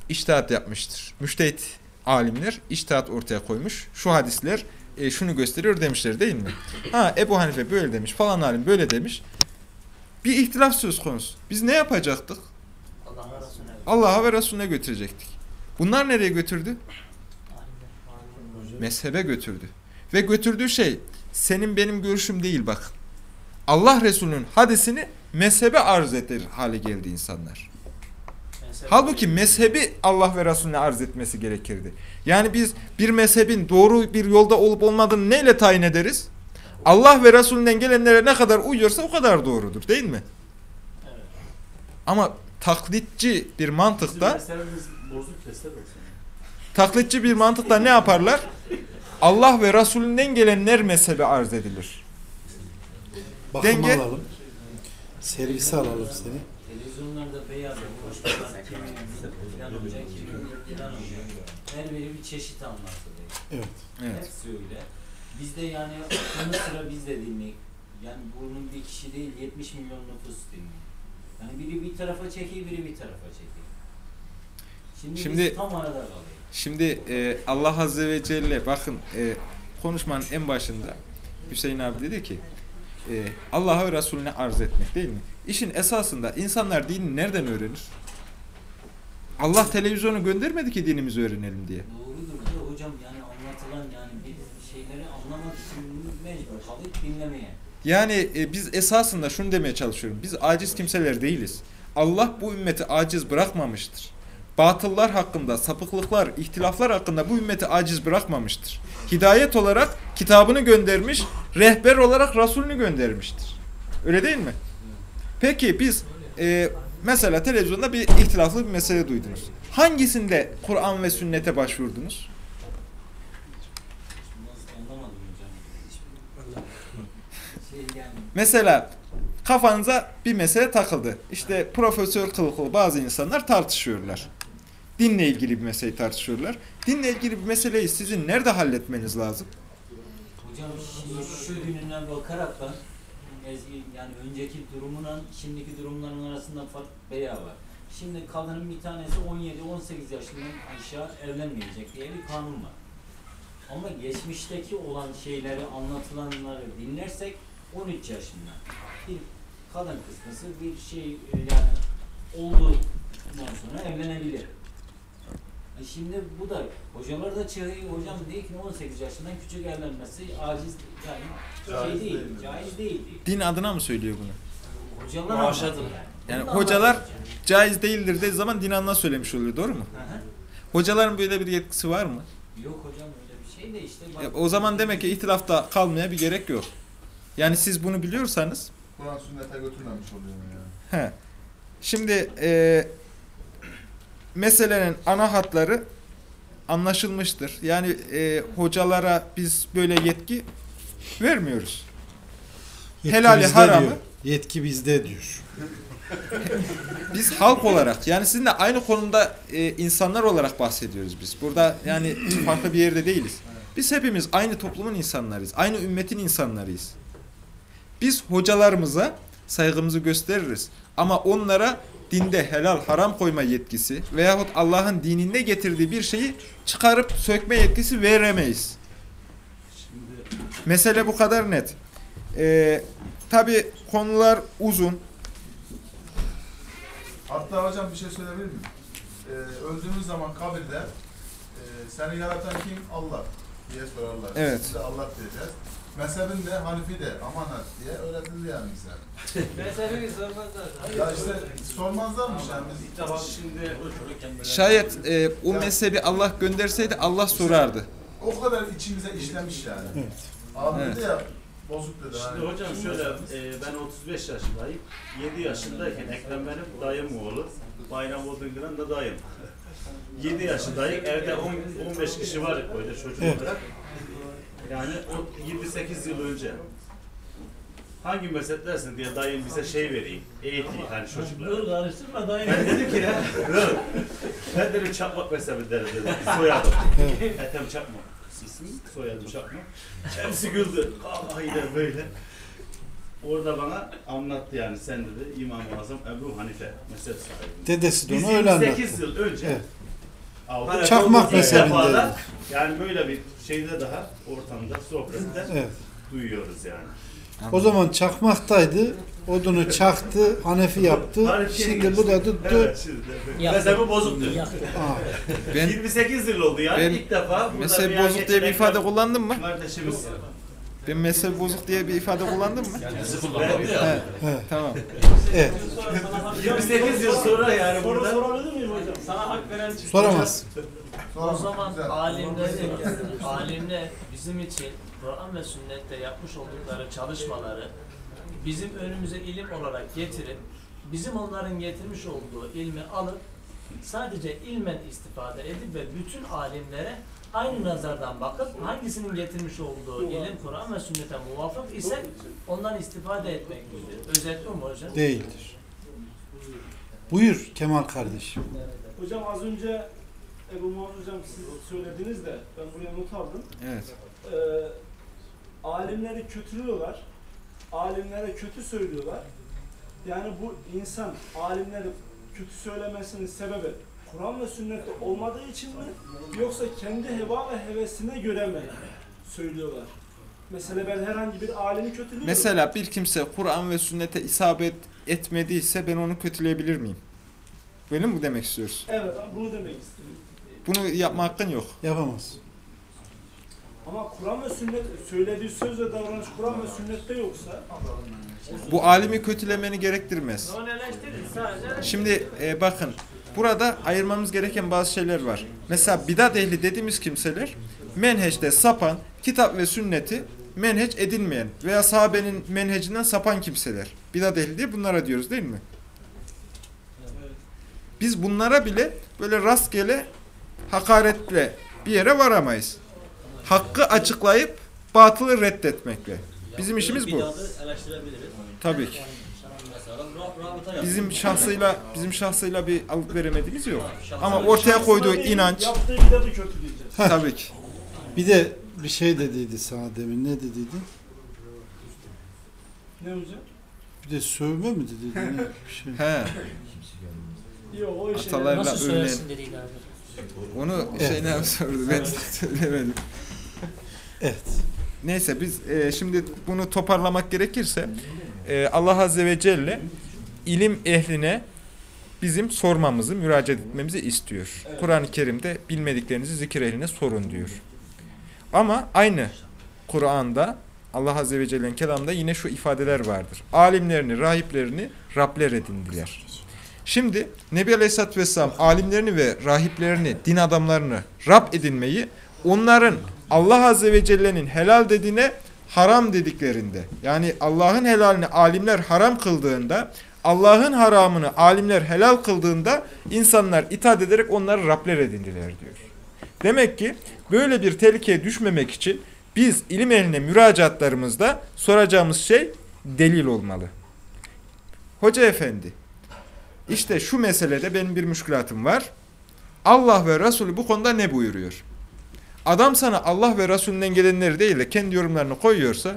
iştihat yapmıştır. Müştehit alimler iştihat ortaya koymuş. Şu hadisler e, şunu gösteriyor demişler değil mi? Ha Ebu Hanife böyle demiş falan alim böyle demiş. Bir ihtilaf söz konusu. Biz ne yapacaktık? Allah'a ve Resulüne götürecektik. Bunlar nereye götürdü? Mezhebe götürdü. Ve götürdüğü şey senin benim görüşüm değil bak. Allah Resulü'nün hadisini mezhebe arz eder hale geldi insanlar. mezhep- Halbuki mezhebi Allah ve Resulüne arz etmesi gerekirdi. Yani biz bir mezhebin doğru bir yolda olup olmadığını neyle tayin ederiz? Allah ve Resulünden gelenlere ne kadar uyuyorsa o kadar doğrudur değil mi? Evet. Ama taklitçi bir mantıkta taklitçi bir mantıkta ne yaparlar? Allah ve Resulünden gelenler mezhebe arz edilir. Bakım Denge- alalım. Servise alalım seni. Televizyonlarda beyaz. Her biri bir çeşit anlatılıyor. Evet. Evet. Hepsi öyle. Biz de yani yanı sıra biz de dinleyik. Yani bunun bir kişi değil 70 milyon nüfus dinliyor. Yani biri bir tarafa çekiyor, biri bir tarafa çekiyor. Şimdi, Şimdi- tam arada kalıyoruz. Şimdi e, Allah Azze ve Celle bakın e, konuşmanın en başında Hüseyin abi dedi ki e, Allah'a ve Resulüne arz etmek değil mi? İşin esasında insanlar dini nereden öğrenir? Allah televizyonu göndermedi ki dinimizi öğrenelim diye. Doğrudur hocam yani anlatılan yani bir şeyleri anlamak için mecbur kalıp dinlemeye. Yani e, biz esasında şunu demeye çalışıyorum. Biz aciz kimseler değiliz. Allah bu ümmeti aciz bırakmamıştır. Batıllar hakkında, sapıklıklar, ihtilaflar hakkında bu ümmeti aciz bırakmamıştır. Hidayet olarak kitabını göndermiş, rehber olarak Resulünü göndermiştir. Öyle değil mi? Peki biz e, mesela televizyonda bir ihtilaflı bir mesele duydunuz. Hangisinde Kur'an ve sünnete başvurdunuz? Mesela kafanıza bir mesele takıldı. İşte profesör kılıklı bazı insanlar tartışıyorlar. Dinle ilgili bir meseleyi tartışıyorlar. Dinle ilgili bir meseleyi sizin nerede halletmeniz lazım? Hocam şu gününden bakaraktan ezgi yani önceki durumunla şimdiki durumların arasında fark bayağı var. Şimdi kadının bir tanesi 17-18 yaşından aşağı evlenmeyecek diye bir kanun var. Ama geçmişteki olan şeyleri anlatılanları dinlersek 13 yaşında bir kadın kısmısı bir şey yani olduktan sonra evlenebilir. E şimdi bu da hocalar da çıkıyor hocam diyor ki 18 yaşından küçük evlenmesi aciz yani şey değil, caiz değil diyor. Din adına mı söylüyor bunu? Hocalar adına. Yani Bunu da hocalar caiz değildir dediği zaman din adına söylemiş oluyor doğru mu? Hı hı. Hocaların böyle bir yetkisi var mı? Yok hocam öyle bir şey de işte. E, bak- o zaman demek ki ihtilafta kalmaya bir gerek yok. Yani siz bunu biliyorsanız Kur'an sünnete götürmemiş oluyor yani. He. Şimdi e, meselenin ana hatları anlaşılmıştır. Yani e, hocalara biz böyle yetki vermiyoruz. Yetki Helali haramı diyor. Yetki bizde diyor. biz halk olarak yani sizinle aynı konumda e, insanlar olarak bahsediyoruz biz. Burada yani farklı bir yerde değiliz. Biz hepimiz aynı toplumun insanlarıyız. Aynı ümmetin insanlarıyız. Biz hocalarımıza saygımızı gösteririz. Ama onlara dinde helal haram koyma yetkisi veyahut Allah'ın dininde getirdiği bir şeyi çıkarıp sökme yetkisi veremeyiz. Mesele bu kadar net. Ee, Tabi konular uzun. Hatta hocam bir şey söyleyebilir miyim? Ee, öldüğümüz zaman kabirde e, seni yaratan kim? Allah diye sorarlar. Evet. Biz de Allah diyeceğiz. Mezhebin de Hanifi de amanat diye öğretildi yani bize. Mezhebi sormazlar. Ya işte sormazlarmış yani biz. ilk defa şimdi Şayet e, o mezhebi Allah gönderseydi Allah sorardı. O kadar içimize işlemiş yani. Evet. Abi Evet. ya bozuk dedi. Şimdi hani. hocam şöyle, e, ben 35 yaşındayım. 7 yaşındayken Ekrem benim dayım oğlu. Bayram Odunguran da dayım. 7 yaşındayım. Evde 10, 15 kişi var böyle çocuk Evet. Yani o 28 yıl önce. Hangi mezhep dersin diye dayım bize şey vereyim. Eğitim hani çocuklara. Dur karıştırma dayı. Ben dedim ki ya, dur. Ben dedim çakmak mezhebi derim dedim. Soyadım. Ethem Çakmak. İsmim, soyadım Çakmak. Kendisi güldü. Aynen böyle. Orada bana anlattı yani sen dedi İmam-ı Azam Ebu Hanife mezhep sahibi. Dedesi de onu öyle 28 anlattı. yıl önce Evet. Aldık. Çakmak mezhebinde. Yani böyle bir şeyde daha ortamda sohbette Evet. duyuyoruz yani. O zaman çakmaktaydı. Odunu çaktı, Hanefi yaptı. Şimdi bu da tuttu. Evet. Mezhebi bozuktu. Aa, Ben 28 yıl oldu yani Ben ilk defa mezhebi bozuk diye bir ifade kullandın mı? Kardeşimiz. Ben mezhebi bozuk diye bir ifade kullandım mı? Kendisi kullanmadı. He, evet. tamam. evet. 28 yıl sonra yani Soru burada sorabilir miyim hocam? Sana hak veren Soramaz. O zaman alimler, alimler bizim için Kur'an ve sünnette yapmış oldukları çalışmaları bizim önümüze ilim olarak getirip bizim onların getirmiş olduğu ilmi alıp sadece ilmen istifade edip ve bütün alimlere aynı nazardan bakıp hangisinin getirmiş olduğu ilim Kur'an ve sünnete muvafık ise ondan istifade etmektedir. Özetli mi hocam? Değildir. Buyur Kemal kardeşim. Hocam az önce Ebu Muhammed Hocam siz söylediniz de ben buraya not aldım. Evet. Ee, alimleri kötülüyorlar. Alimlere kötü söylüyorlar. Yani bu insan alimleri kötü söylemesinin sebebi Kur'an ve sünnette olmadığı için mi yoksa kendi heva ve hevesine göre mi söylüyorlar? Mesela ben herhangi bir alimi kötülüyorum. Mesela bir kimse Kur'an ve sünnete isabet etmediyse ben onu kötüleyebilir miyim? Böyle mi bu demek istiyorsun? Evet bunu demek istedim. Bunu yapma hakkın yok. Yapamaz. Ama Kur'an ve sünnet söylediği söz ve davranış Kur'an ve sünnette yoksa Bu alimi kötülemeni gerektirmez. Şimdi e, bakın burada ayırmamız gereken bazı şeyler var. Mesela bidat ehli dediğimiz kimseler menheçte sapan, kitap ve sünneti menheç edinmeyen veya sahabenin menhecinden sapan kimseler. Bidat ehli diye bunlara diyoruz değil mi? Biz bunlara bile böyle rastgele hakaretle bir yere varamayız. Hakkı açıklayıp batılı reddetmekle. Bizim işimiz bu. Tabii ki. Bizim şahsıyla bizim şahsıyla bir alıp veremediğimiz yok. Ama ortaya koyduğu inanç yaptığı kötüleyeceğiz. tabii ki. Bir de bir şey dediydi sana demin. Ne dediydi? Ne hocam? Bir de sövme mi dediydi? Ne bir şey. He. Yok o işe Atalarla Nasıl övünen. söylersin dediydi abi. Onu şey ne sordu ben söylemedim. Evet. Neyse biz e, şimdi bunu toparlamak gerekirse e, Allah Azze ve Celle ilim ehline bizim sormamızı, müracaat etmemizi istiyor. Kur'an-ı Kerim'de bilmediklerinizi zikir ehline sorun diyor. Ama aynı Kur'an'da Allah Azze ve Celle'nin kelamında yine şu ifadeler vardır. Alimlerini, rahiplerini Rabler edindiler. Şimdi Nebi Aleyhisselatü Vesselam alimlerini ve rahiplerini, din adamlarını Rab edinmeyi onların Allah Azze ve Celle'nin helal dediğine haram dediklerinde yani Allah'ın helalini alimler haram kıldığında Allah'ın haramını alimler helal kıldığında insanlar itaat ederek onları Rabler edindiler diyor. Demek ki böyle bir tehlikeye düşmemek için biz ilim ehline müracaatlarımızda soracağımız şey delil olmalı. Hoca efendi, işte şu meselede benim bir müşkülatım var. Allah ve Resulü bu konuda ne buyuruyor? Adam sana Allah ve Resulünden gelenleri değil de kendi yorumlarını koyuyorsa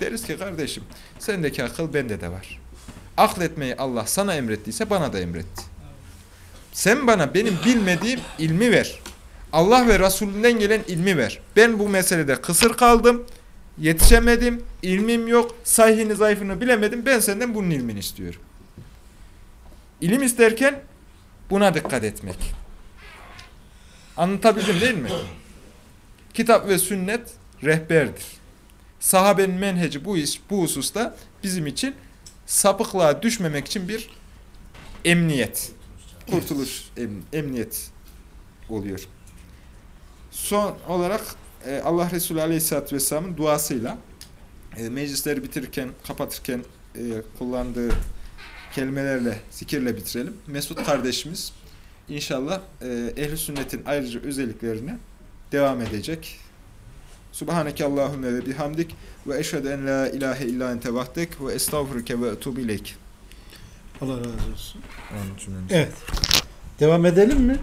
deriz ki kardeşim sendeki akıl bende de var. Akletmeyi Allah sana emrettiyse bana da emretti. Sen bana benim bilmediğim ilmi ver. Allah ve Resulünden gelen ilmi ver. Ben bu meselede kısır kaldım, yetişemedim, ilmim yok, sahihini zayıfını bilemedim. Ben senden bunun ilmini istiyorum. İlim isterken buna dikkat etmek. Anlatabildim değil mi? Kitap ve sünnet rehberdir. Sahabenin menheci bu iş, bu hususta bizim için sapıklığa düşmemek için bir emniyet, kurtuluş em, emniyet oluyor. Son olarak e, Allah Resulü Aleyhisselatü Vesselam'ın duasıyla e, meclisleri bitirirken, kapatırken e, kullandığı kelimelerle, zikirle bitirelim. Mesut kardeşimiz inşallah e, ehl sünnetin ayrıca özelliklerine devam edecek. Subhaneke Allahümme ve bihamdik ve eşhedü en la ilahe illa ente vahdek ve estağfurüke ve etubu ileyk. Allah razı olsun. Evet. Devam edelim mi?